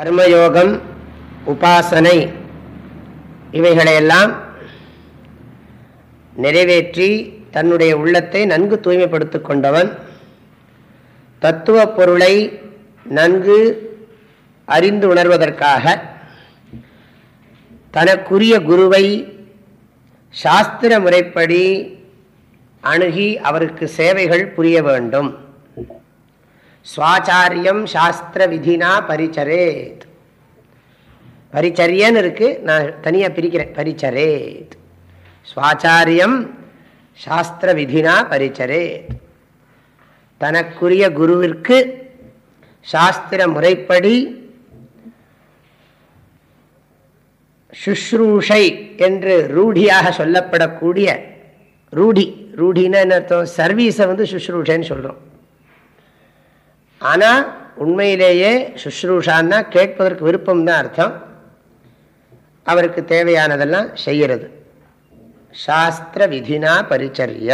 கர்மயோகம் உபாசனை இவைகளையெல்லாம் நிறைவேற்றி தன்னுடைய உள்ளத்தை நன்கு தூய்மைப்படுத்திக் கொண்டவன். தத்துவ பொருளை நன்கு அறிந்து உணர்வதற்காக தனக்குரிய குருவை சாஸ்திர முறைப்படி அணுகி அவருக்கு சேவைகள் புரிய வேண்டும். சுவாச்சாரியம் சாஸ்திர விதினா பரிச்சரேத். பரிச்சரியன்னு இருக்கு நான் தனியாக பிரிக்கிறேன். பரிச்சரேத். சுவாச்சாரியம் சாஸ்திர விதினா பரிச்சரேத். தனக்குரிய குருவிற்கு சாஸ்திர முறைப்படி சுஷ்ரூஷை என்று ரூடியாக சொல்லப்படக்கூடிய ரூடி ரூடின்னு என்ன அர்த்தம்? சர்வீஸை வந்து சுஷ்ரூஷைன்னு சொல்கிறோம் ஆனால் உண்மையிலேயே சுஷ்ரூஷான்னா கேட்பதற்கு விருப்பம் தான் அர்த்தம். அவருக்கு தேவையானதெல்லாம் செய்கிறது சாஸ்திர விதினா பரிச்சரிய.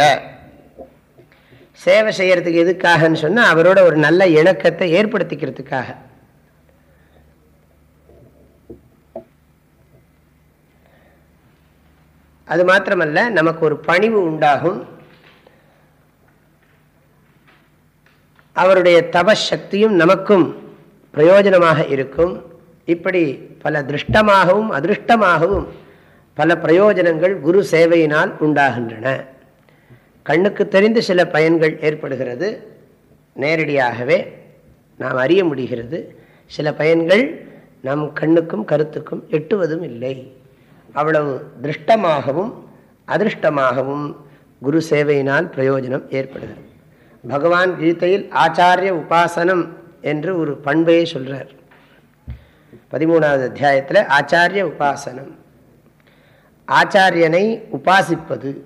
சேவை செய்கிறதுக்கு எதுக்காகன்னு சொன்னால் அவரோட ஒரு நல்ல இணக்கத்தை ஏற்படுத்திக்கிறதுக்காக. அது மாத்திரமல்ல நமக்கு ஒரு பணிவு உண்டாகும். அவருடைய தபசக்தியும் நமக்கும் பிரயோஜனமாக இருக்கும். இப்படி பல திருஷ்டமாகவும் அதிருஷ்டமாகவும் பல பிரயோஜனங்கள் குரு சேவையினால் உண்டாகின்றன. கண்ணுக்கு தெரிந்து சில பயன்கள் ஏற்படுகிறது. நேரடியாகவே நாம் அறிய முடிகிறது. சில பயன்கள் நம் கண்ணுக்கும் கருத்துக்கும் எட்டுவதும் இல்லை. அவ்வளவு திருஷ்டமாகவும் அதிருஷ்டமாகவும் குரு சேவையினால் பிரயோஜனம் ஏற்படுகிறது. பகவான் கீதையில் ஆச்சாரிய உபாசனம் என்று ஒரு பண்பையை சொல்கிறார் பதிமூணாவது அத்தியாயத்தில் ஆச்சாரிய உபாசனம். ஆச்சாரியனை உபாசிப்பது.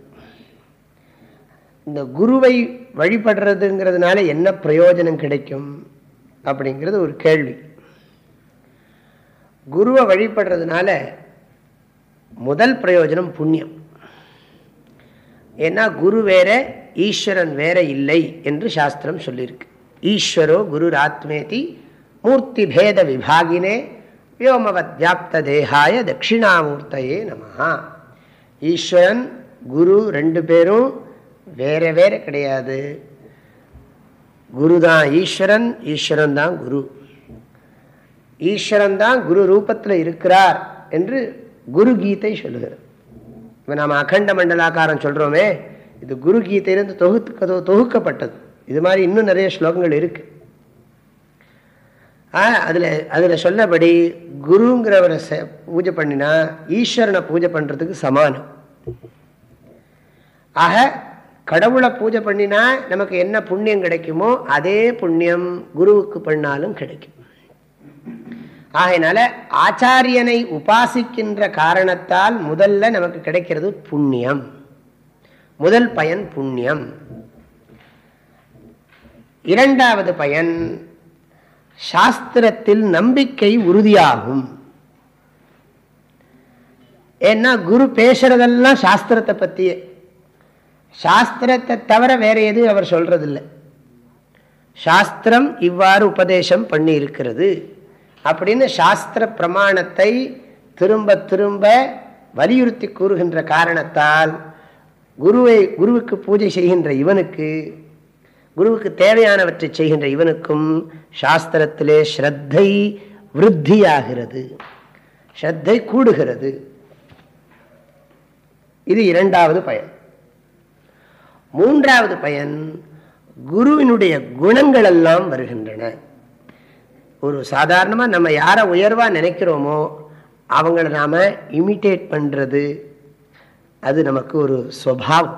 இந்த குருவை வழிபடுறதுங்கிறதுனால என்ன பிரயோஜனம் கிடைக்கும் அப்படிங்கிறது ஒரு கேள்வி. குருவை வழிபடுறதுனால முதல் பிரயோஜனம் புண்ணியம். ஏன்னா குரு வேற ஈஸ்வரன் வேற இல்லை என்று சாஸ்திரம் சொல்லியிருக்கு. ஈஸ்வரோ குரு ஆத்மேதி மூர்த்தி பேத விபாகினே வியோமவத் வியாப்த தேகாய தட்சிணாமூர்த்தையே நமஹா. ஈஸ்வரன் குரு ரெண்டு பேரும் வேற வேற கிடையாது. குரு தான் ஈஸ்வரன் ஈஸ்வரன் தான் குரு. ஈஸ்வரன் தான் குரு ரூபத்தில் இருக்கிறார் என்று குரு கீதை சொல்லுகிறது. இப்போ நாம் அகண்ட மண்டலாக்காரம் சொல்கிறோமே இது குரு கீதையிலிருந்து தொகுத்து தொகுக்கப்பட்டது. இது மாதிரி இன்னும் நிறைய ஸ்லோகங்கள் இருக்கு. அதில் அதில் சொல்லபடி குருங்கிறவரை பூஜை பண்ணினா ஈஸ்வரனை பூஜை பண்ணுறதுக்கு சமானம். ஆக கடவுளை பூஜை பண்ணினா நமக்கு என்ன புண்ணியம் கிடைக்குமோ அதே புண்ணியம் குருவுக்கு பண்ணாலும் கிடைக்கும். ஆகையினால ஆச்சாரியனை உபாசிக்கின்ற காரணத்தால் முதல்ல நமக்கு கிடைக்கிறது புண்ணியம். முதல் பயன் புண்ணியம். இரண்டாவது பயன் சாஸ்திரத்தில் நம்பிக்கை உறுதியாகும். ஏன்னா குரு பேசுறதெல்லாம் சாஸ்திரத்தை பற்றியே சாஸ்திரத்தை தவிர வேற எதுவும் அவர் சொல்றதில்லை. சாஸ்திரம் இவ்வாறு உபதேசம் பண்ணி இருக்கிறது அப்படின்னு சாஸ்திர பிரமாணத்தை திரும்ப திரும்ப வலியுறுத்தி கூறுகின்ற காரணத்தால் குருவை குருவுக்கு பூஜை செய்கின்ற இவனுக்கு குருவுக்கு தேவையானவற்றை செய்கின்ற இவனுக்கும் சாஸ்திரத்திலே ஸ்ரத்தை விருத்தியாகிறது. ஸ்ரத்தை கூடுகிறது. இது இரண்டாவது பயன். மூன்றாவது பயன் குருவினுடைய குணங்கள் எல்லாம் வருகின்றன. ஒரு சாதாரணமாக நம்ம யாரை உயர்வாக நினைக்கிறோமோ அவங்கள நாம் இமிட்டேட் பண்ணுறது அது நமக்கு ஒரு ஸ்வபாவம்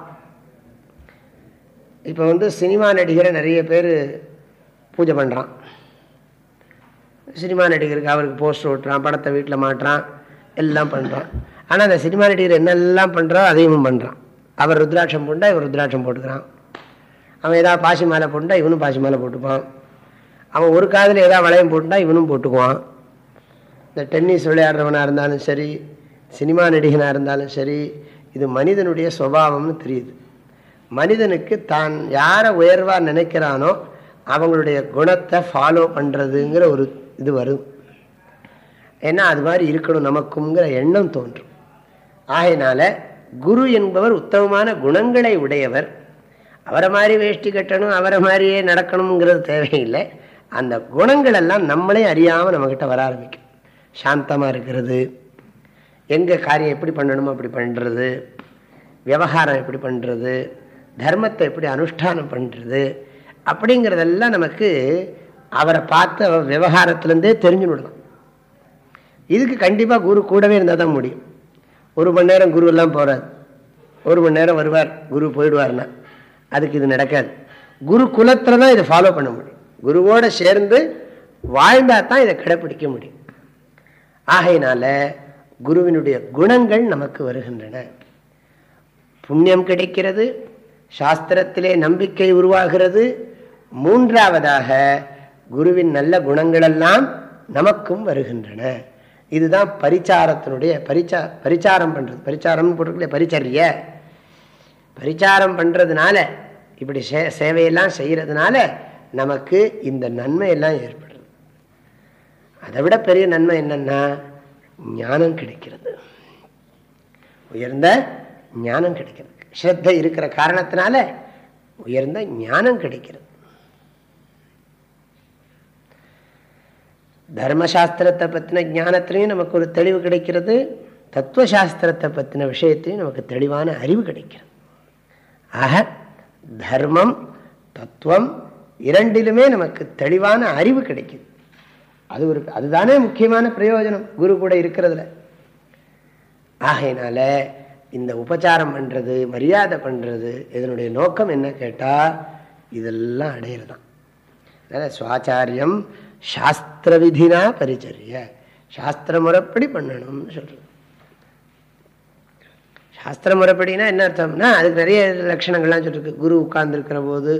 இப்போ வந்து சினிமா நடிகரை நிறைய பேர் பூஜை பண்ணுறான் சினிமா நடிகருக்கு அவருக்கு போஸ்டர் ஓட்டுறான் படத்தை வீட்டில் மாட்டுறான் எல்லாம் பண்ணுறான் ஆனால் அந்த சினிமா நடிகர் என்னெல்லாம் பண்ணுறோ அதையும் பண்ணுறான் அவர் ருத்ராட்சம் போண்டா இவர் ருத்ராட்சம் போட்டுக்கிறான். அவன் ஏதாவது பாசி மாலை போட்டால் இவனும் பாசி மாலை போட்டுப்பான். அவன் ஒரு காதில் ஏதாவது வளையம் போட்டுட்டா இவனும் போட்டுக்குவான். இந்த டென்னிஸ் விளையாடுறவனாக இருந்தாலும் சரி சினிமா நடிகனாக இருந்தாலும் சரி இது மனிதனுடைய சுவாவம்னு தெரியுது. மனிதனுக்கு தான் யாரை உயர்வாக நினைக்கிறானோ அவங்களுடைய குணத்தை ஃபாலோ பண்ணுறதுங்கிற ஒரு இது வரும். ஏன்னா அது மாதிரி இருக்கணும் நமக்குங்கிற எண்ணம் தோன்றும். ஆகையினால குரு என்பவர் உத்தமமான குணங்களை உடையவர். அவரை மாதிரி வேஷ்டி கட்டணும் அவரை மாதிரியே நடக்கணுங்கிறது தேவையில்லை. அந்த குணங்கள் எல்லாம் நம்மளே அறியாமல் நம்மக்கிட்ட வர ஆரம்பிக்கும். சாந்தமாக இருக்கிறது எங்கே காரியம் எப்படி பண்ணணுமோ அப்படி பண்ணுறது விவகாரம் எப்படி பண்ணுறது தர்மத்தை எப்படி அனுஷ்டானம் பண்ணுறது அப்படிங்கிறதெல்லாம் நமக்கு அவரை பார்த்து அவர் விவகாரத்துலேருந்தே தெரிஞ்சு விடலாம் இதுக்கு கண்டிப்பாக குரு கூடவே இருந்தால் தான் முடியும். ஒரு மணி நேரம் குரு எல்லாம் போகிறார் ஒரு மணி நேரம் வருவார் குரு போயிடுவார்னா. அதுக்கு இது நடக்காது. குரு குலத்தில் தான் இதை ஃபாலோ பண்ண முடியும். குருவோட சேர்ந்து வாழ்ந்தால் தான் இதை கடைப்பிடிக்க முடியும். ஆகையினால குருவினுடைய குணங்கள் நமக்கு வருகின்றன. புண்ணியம் கிடைக்கிறது சாஸ்திரத்திலே நம்பிக்கை உருவாகிறது. மூன்றாவதாக குருவின் நல்ல குணங்களெல்லாம் நமக்கும் வருகின்றன. இதுதான் பரிச்சாரத்தினுடைய பரிச்சா பரிச்சாரம் பண்ணுறது பரிச்சாரம் போட்டுக்கல பரிச்சரிய. பரிச்சாரம் பண்ணுறதுனால இப்படி சே சேவையெல்லாம் செய்கிறதுனால நமக்கு இந்த நன்மை எல்லாம் ஏற்படுறது அதை விட பெரிய நன்மை என்னன்னா ஞானம் கிடைக்கிறது. உயர்ந்த ஞானம் கிடைக்கிறது. ஸ்ரத்த இருக்கிற காரணத்தினால உயர்ந்த ஞானம் கிடைக்கிறது. தர்மசாஸ்திரத்தை பற்றின ஞானத்திலையும் நமக்கு ஒரு தெளிவு கிடைக்கிறது. தத்துவசாஸ்திரத்தை பற்றின விஷயத்திலையும் நமக்கு தெளிவான அறிவு கிடைக்கிறது. ஆக தர்மம் தத்துவம் இரண்டிலுமே நமக்கு தெளிவான அறிவு கிடைக்குது. அது ஒரு அதுதானே முக்கியமான பிரயோஜனம். குரு கூட இருக்கிறதுல. ஆகையினால இந்த உபச்சாரம் பண்ணுறது மரியாதை பண்ணுறது இதனுடைய நோக்கம் என்ன கேட்டால் இதெல்லாம் அடையிறதான். அதனால் சுவாச்சாரியம் சாஸ்திர விதினா பரிச்சரிய. சாஸ்திர முறைப்படி பண்ணணும்னு சொல்கிறது சாஸ்திர முறைப்படினா என்ன அர்த்தம்னா அதுக்கு நிறைய லட்சணங்கள்லாம் சொல்லிருக்கு. குரு உட்கார்ந்துருக்கிற போது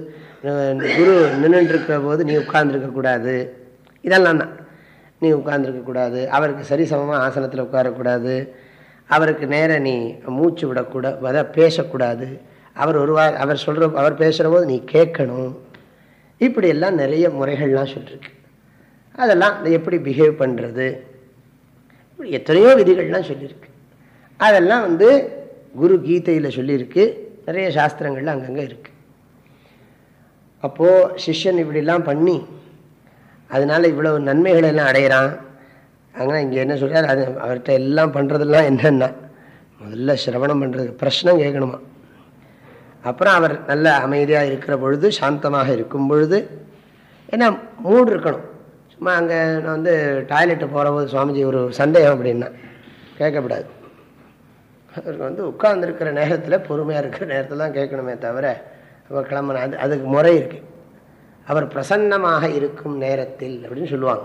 குரு நின்றுருக்கிற போது நீ உட்கார்ந்துருக்கக்கூடாது. இதெல்லாம் தான். நீ உட்கார்ந்துருக்கக்கூடாது அவருக்கு சரிசமமாக ஆசனத்தில் உட்காரக்கூடாது. அவருக்கு நேர நீ மூச்சு விடக்கூடாது அதை பேசக்கூடாது. அவர் ஒருவா அவர் சொல்கிற அவர் பேசுகிற போது நீ கேட்கணும். இப்படியெல்லாம் நிறைய முறைகள்லாம் சொல்லியிருக்கு அதெல்லாம் எப்படி பிஹேவ் பண்ணுறது எத்தனையோ விதிகள்லாம் சொல்லியிருக்கு அதெல்லாம் வந்து குரு கீதையில் சொல்லியிருக்கு நிறைய சாஸ்திரங்கள்லாம் அங்கங்கே இருக்குது அப்போது சிஷ்யன் இப்படிலாம் பண்ணி அதனால் இவ்வளோ நன்மைகள் எல்லாம் அடையிறான். அங்கே இங்கே என்ன சொல்கிறார் அது அவர்கிட்ட எல்லாம் பண்ணுறதெல்லாம் என்னென்னா முதல்ல சிரவணம் பண்ணுறதுக்கு பிரச்சனை கேட்கணுமா? அப்புறம் அவர் நல்ல அமைதியாக இருக்கிற பொழுது சாந்தமாக இருக்கும் பொழுது ஏன்னா மூடு இருக்கணும். சும்மா அங்கே நான் வந்து டாய்லெட்டு போகிறபோது சுவாமிஜி ஒரு சந்தேகம் அப்படின்னா கேட்கக்கூடாது. அவருக்கு வந்து உட்கார்ந்துருக்கிற நேரத்தில் பொறுமையாக இருக்கிற நேரத்தில் தான் கேட்கணுமே தவிர அவர் அது அதுக்கு முறை இருக்குது அவர் பிரசன்னமாக இருக்கும் நேரத்தில் அப்படின்னு சொல்லுவாங்க.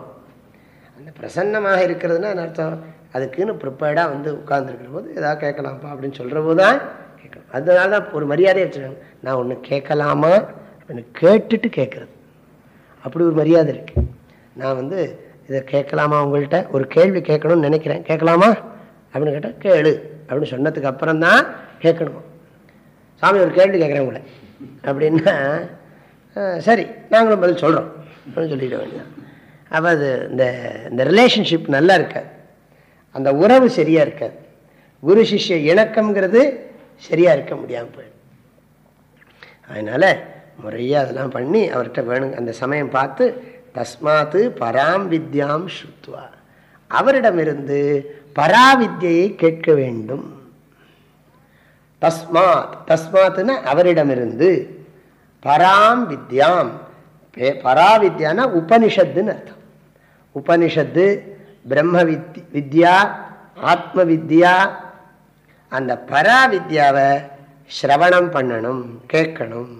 அந்த பிரசன்னமாக இருக்கிறதுனா அர்த்தம்? அதுக்குன்னு ப்ரிப்பேர்டாக வந்து உட்கார்ந்துருக்கிற போது ஏதாவது கேட்கலாம்ப்பா அப்படின்னு சொல்கிற போது தான் கேட்கணும். அதனால தான் ஒரு மரியாதையை வச்சுருக்காங்க நான் ஒன்று கேட்கலாமா? அப்படின்னு கேட்டுட்டு கேட்குறது. அப்படி ஒரு மரியாதை இருக்குது நான் வந்து இதை கேட்கலாமா உங்கள்கிட்ட ஒரு கேள்வி கேட்கணும்னு நினைக்கிறேன். கேட்கலாமா? அப்படின்னு கேட்டால் கேளு. அப்படின்னு சொன்னதுக்கு அப்புறம் தான் கேட்கணுமா. சாமி ஒரு கேள்வி கேட்குறேன் உங்களை. அப்படின்னா சரி நாங்களும் பதில் சொல்கிறோம் அப்படின்னு சொல்லிட வேண்டியதான் அப்போ அது இந்த இந்த ரிலேஷன்ஷிப் நல்லா இருக்காது. அந்த உறவு சரியாக இருக்காது. குரு சிஷ்ய இணக்கம்ங்கிறது சரியாக இருக்க முடியாமல் போயிடும். அதனால் முறையாக அதெல்லாம் பண்ணி அவர்கிட்ட வேணுங்க அந்த சமயம் பார்த்து தஸ்மாத்து பராம் வித்யாம் சுத்வா அவரிடமிருந்து பராவித்யை கேட்க வேண்டும். தஸ்மாத் தஸ்மாத்துன்னா அவரிடமிருந்து பராம் வித்யாம். பராவித்யானா உபனிஷத்துன்னு அர்த்தம். உபனிஷத்து பிரம்ம வித் வித்யா ஆத்ம வித்யா அந்த பராவித்யாவை ஸ்ரவணம் பண்ணணும் கேட்கணும்.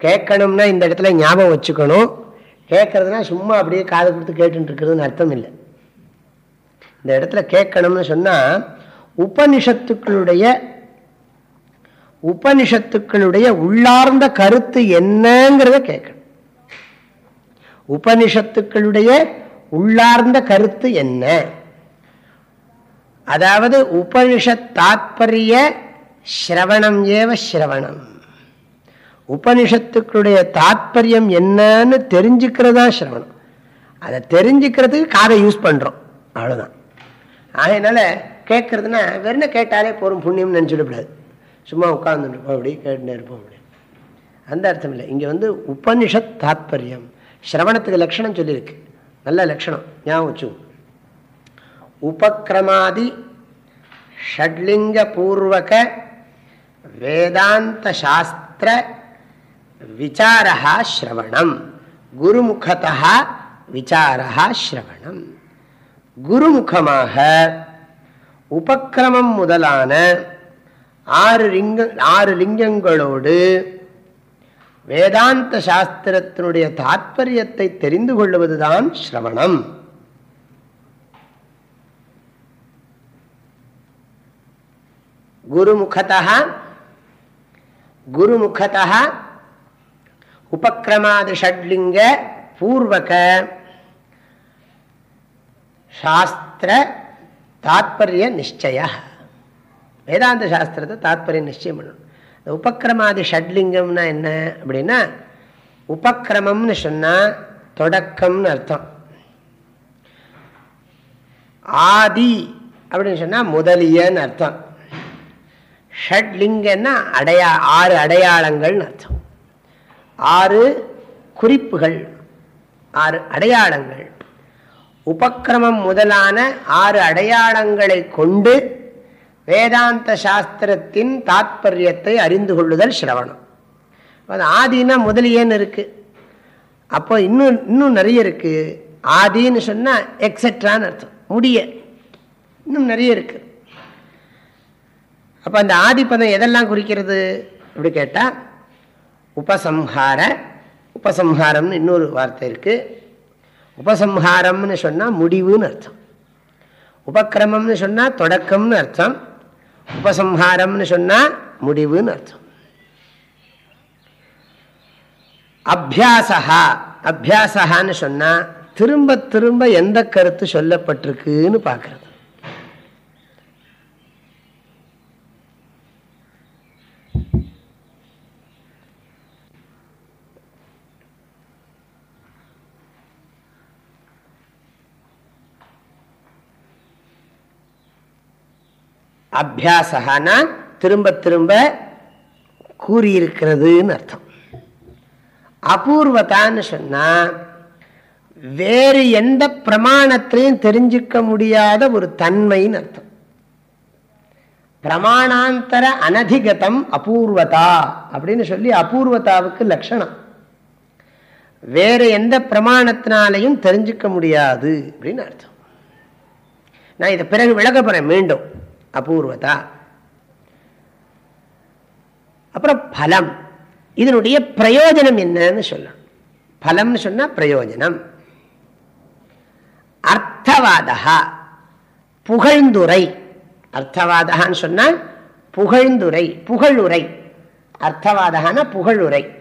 கேட்கணும்னா இந்த இடத்துல ஞாபகம் வச்சுக்கணும். கேட்கறதுனா சும்மா அப்படியே காது கொடுத்து கேட்டுட்டு இருக்கிறதுன்னு அர்த்தம் இல்லை. இந்த இடத்துல கேட்கணும்னு சொன்னால் உபனிஷத்துக்களுடைய உபனிஷத்துக்களுடைய உள்ளார்ந்த கருத்து என்னங்கிறத கேட்கணும். உபனிஷத்துக்களுடைய உள்ளார்ந்த கருத்து என்ன? அதாவது உபனிஷத் தாத்பரிய சிரவணம் ஏவ சிரவணம் உபனிஷத்துக்களுடைய தாத்பரியம் என்னன்னு தெரிஞ்சுக்கிறதா சிரவணம் அதை தெரிஞ்சுக்கிறதுக்கு காதை யூஸ் பண்ணுறோம் அவ்வளோதான் ஆகையினால கேட்கறதுன்னா வெறும் கேட்டாலே போகிறோம் புண்ணியம்னு நினச்சிடக்கூடாது. சும்மா உட்காந்துருப்போம் அப்படி கேட்டுனே இருப்போம் அப்படி அந்த அர்த்தம் இல்லை. இங்கே வந்து உபனிஷத் தாத்பரியம். சிரவணத்துக்கு லட்சணம் சொல்லியிருக்கு. நல்ல லட்சணம். ஞாபகம் வச்சு உபக்கிரமாதி ஷட்லிங்க பூர்வக வேதாந்த சாஸ்திர விசாரா ஸ்ரவணம். குருமுகத்தா விசாரா ஸ்ரவணம். குருமுகமாக உபக்கிரமம் முதலான ஆறு லிங்க ஆறு லிங்கங்களோடு வேதாந்த சாஸ்திரத்தினுடைய தாற்பயத்தை தெரிந்து கொள்வதுதான் ஸ்ரவணம். குருமுகத்தா குருமுகத்தா உபக்கிரமாதி ஷட்லிங்க பூர்வக சாஸ்திர தாத்பரிய நிச்சய வேதாந்த சாஸ்திரத்தை தாத்பரியம் நிச்சயம் பண்ணணும். இந்த உபக்கிரமாதி ஷட்லிங்கம்னா என்ன அப்படின்னா உபக்கிரமம்னு சொன்னால் தொடக்கம்னு அர்த்தம். ஆதி அப்படின்னு சொன்னால் முதலியன்னு அர்த்தம். ஷட்லிங்கன்னா அடையா ஆறு அடையாளங்கள்னு அர்த்தம். ஆறு குறிப்புகள் ஆறு அடையாளங்கள். உபக்கிரமம் முதலான ஆறு அடையாளங்களை கொண்டு வேதாந்த சாஸ்திரத்தின் தாத்பரியத்தை அறிந்து கொள்ளுதல் சிரவணம். அது ஆதினா முதலியேன்னு இருக்கு? அப்போ இன்னும் இன்னும் நிறைய இருக்கு. ஆதின்னு சொன்னால் எக்ஸெட்ரான்னு அர்த்தம். முடிய. இன்னும் நிறைய இருக்கு. அப்போ அந்த ஆதிப்பதம் எதெல்லாம் குறிக்கிறது? அப்படி கேட்டால் உபசம்ஹார உபசம்ஹாரம்னு இன்னொரு வார்த்தை இருக்குது உபசம்ஹாரம்னு சொன்னால் முடிவுன்னு அர்த்தம். உபக்கிரமம்னு சொன்னால் தொடக்கம்னு அர்த்தம். உபசம்ஹாரம்னு சொன்னால் முடிவுன்னு அர்த்தம். அபியாசகா அபியாசகான்னு சொன்னால் திரும்ப திரும்ப எந்த கருத்து சொல்லப்பட்டிருக்குன்னு பார்க்கறது அபியாசகானா திரும்ப திரும்ப கூறியிருக்கிறதுன்னு அர்த்தம். அபூர்வதான்னு சொன்னா வேறு எந்த பிரமாணத்திலையும் தெரிஞ்சுக்க முடியாத ஒரு தன்மைன்னு அர்த்தம். பிரமாணாந்தர அனதிகதம் அபூர்வதா அப்படின்னு சொல்லி அபூர்வதாவுக்கு லட்சணம். வேற எந்த பிரமாணத்தினாலையும் தெரிஞ்சுக்க முடியாது அப்படின்னு அர்த்தம். நான் இதை பிறகு விளக்க போறேன் மீண்டும். அபூர்வதா. அப்புறம் பலம். இதனுடைய பிரயோஜனம் என்னன்னு சொல்லலாம். பலம்னு சொன்னா பிரயோஜனம். அர்த்தவாதா புகழ்ந்துரை. அர்த்தவாதான்னு சொன்னா புகழ்ந்துரை புகழுரை. அர்த்தவாதான புகழுரை.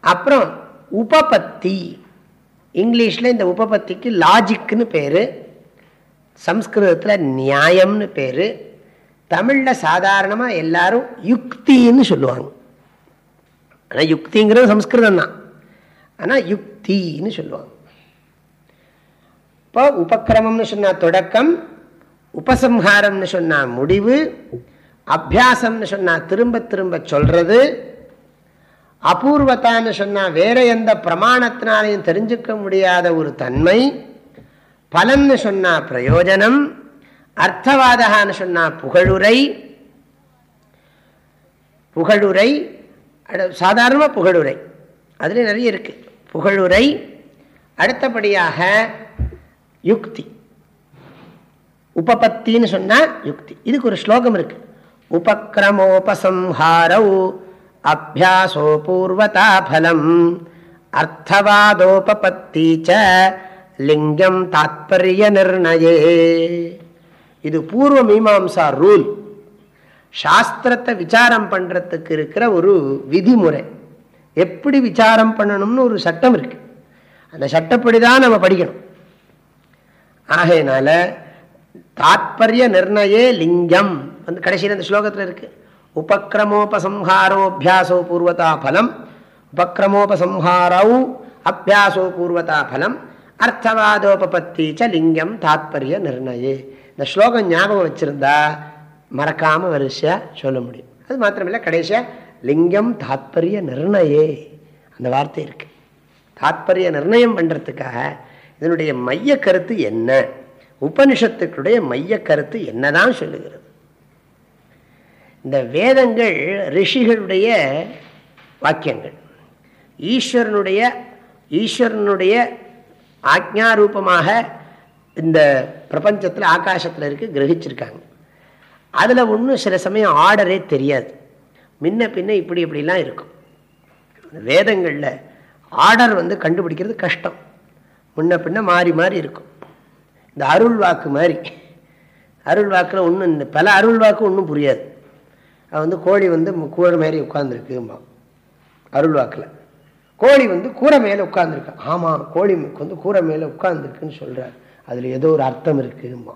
அப்புறம் உபபத்தி. இங்கிலீஷில் இந்த உபபத்திக்கு லாஜிக்னு பேர். சம்ஸ்கிருதத்தில் நியாயம்னு பேர் தமிழில் சாதாரணமாக எல்லாரும் யுக்தின்னு சொல்லுவாங்க. ஆனால் யுக்திங்கிறது சம்ஸ்கிருதம் தான். ஆனால் யுக்தின்னு சொல்லுவாங்க. இப்போ உபக்கிரமம்னு சொன்னால் தொடக்கம் உபசம்ஹாரம்னு சொன்னால் முடிவு அபியாசம்னு சொன்னால் திரும்ப திரும்ப சொல்றது அபூர்வத்தான்னு சொன்னால் வேற எந்த பிரமாணத்தினாலையும் தெரிஞ்சுக்க முடியாத ஒரு தன்மை பலன்னு சொன்னா பிரயோஜனம் அர்த்தவாதகான்னு சொன்னா புகழுரை. புகழுரை சாதாரணமாக புகழுரை. அதுல நிறைய இருக்கு. புகழுரை அடுத்தபடியாக யுக்தி. உபபத்தின்னு சொன்னா யுக்தி. இதுக்கு ஒரு ஸ்லோகம் இருக்கு. உபக்ரமோபசம்ஹாரௌ அபியாசோ பூர்வதா பலம். அர்த்தவாதோபத்தி லிங்கம் தாத்பரிய நிர்ணயே. இது பூர்வ மீமாம்சா ரூல். சாஸ்திரத்தை விசாரம் பண்றதுக்கு இருக்கிற ஒரு விதிமுறை. எப்படி விசாரம் பண்ணணும்னு ஒரு சட்டம் இருக்கு. அந்த சட்டப்படி தான் நம்ம படிக்கணும். ஆகையினால தாத்பரிய நிர்ணயே லிங்கம். வந்து கடைசியில் அந்த ஸ்லோகத்தில் இருக்கு. உபக்கிரமோபசம்ஹாரோபியாசோ பூர்வதா பலம். உபக்கிரமோபசம்ஹாரௌ அபியாசோ பூர்வதா பலம். அர்த்தவாதோபத்தி ச லிங்கம் தாத்பரிய நிர்ணயே. இந்த ஸ்லோகம் ஞாபகம் வச்சிருந்தா மறக்காம வரிசையா சொல்ல முடியும். அது மாத்திரமில்லை கடைசியா லிங்கம் தாத்பரிய நிர்ணயே. அந்த வார்த்தை இருக்கு. தாத்பரிய நிர்ணயம் பண்றதுக்காக இதனுடைய மைய கருத்து என்ன? உபனிஷத்துக்களுடைய மைய கருத்து என்னதான் சொல்லுகிறது? இந்த வேதங்கள் ரிஷிகளுடைய வாக்கியங்கள். ஈஸ்வரனுடைய ஈஸ்வரனுடைய ஆக்ஞாரூபமாக இந்த பிரபஞ்சத்தில் ஆகாசத்தில் இருக்கு கிரகிச்சிருக்காங்க. அதில் ஒன்றும் சில சமயம் ஆர்டரே தெரியாது. முன்ன பின்ன இப்படி இப்படிலாம் இருக்கும். வேதங்களில் ஆர்டர் வந்து கண்டுபிடிக்கிறது கஷ்டம். முன்ன பின்ன மாறி மாறி இருக்கும். இந்த அருள் வாக்கு மாதிரி அருள் வாக்கில் ஒன்றும் இந்த பல அருள் வாக்கு ஒன்றும் புரியாது. அது வந்து கோழி வந்து கூரை மாதிரி உட்காந்துருக்குமா அருள் வாக்கில். கோழி வந்து கூரை மேலே உட்காந்துருக்கு ஆமாம் கோழி வந்து கூரை மேலே உட்காந்துருக்குன்னு சொல்கிறார் அதில் ஏதோ ஒரு அர்த்தம் இருக்குமா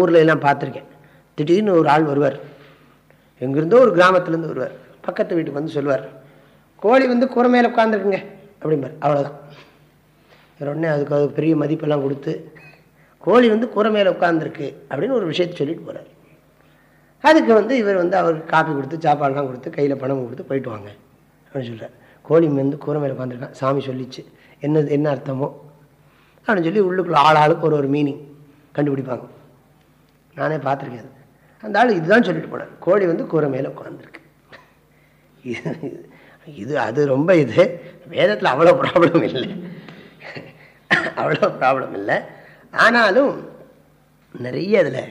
ஊரில் எல்லாம் பார்த்துருக்கேன். திடீர்னு ஒரு ஆள் வருவார். எங்கிருந்தோ ஒரு கிராமத்துலேருந்து வருவார். பக்கத்து வீட்டுக்கு வந்து சொல்லுவார் கோழி வந்து கூரை மேலே உட்காந்துருக்குங்க அப்படிம்பார். அவ்வளோதான் உடனே அதுக்கு அது பெரிய மதிப்பெல்லாம் கொடுத்து கோழி வந்து கூரை மேலே உட்காந்துருக்கு அப்படின்னு ஒரு விஷயத்தை சொல்லிட்டு போகிறார் அதுக்கு வந்து இவர் வந்து அவருக்கு காப்பி கொடுத்து சாப்பாடுலாம் கொடுத்து கையில் பணம் கொடுத்து போயிட்டு வாங்க. அப்படின்னு சொல்கிறார் கோழி வந்து கூரை மேலே உட்காந்துருக்கான் சாமி சொல்லிச்சு என்ன என்ன அர்த்தமோ? அப்படின்னு சொல்லி உள்ளுக்குள்ள ஆள் ஆளுக்கு ஒரு ஒரு மீனிங் கண்டுபிடிப்பாங்க. நானே பார்த்துருக்கேன் அது. அந்த ஆள் இதுதான் சொல்லிட்டு போனார். கோழி வந்து கூரை மேலே உட்காந்துருக்கு இது அது ரொம்ப இது. வேதத்தில் அவ்வளோ ப்ராப்ளம் இல்லை. அவ்வளோ ப்ராப்ளம் இல்லை. ஆனாலும் நிறைய அதில்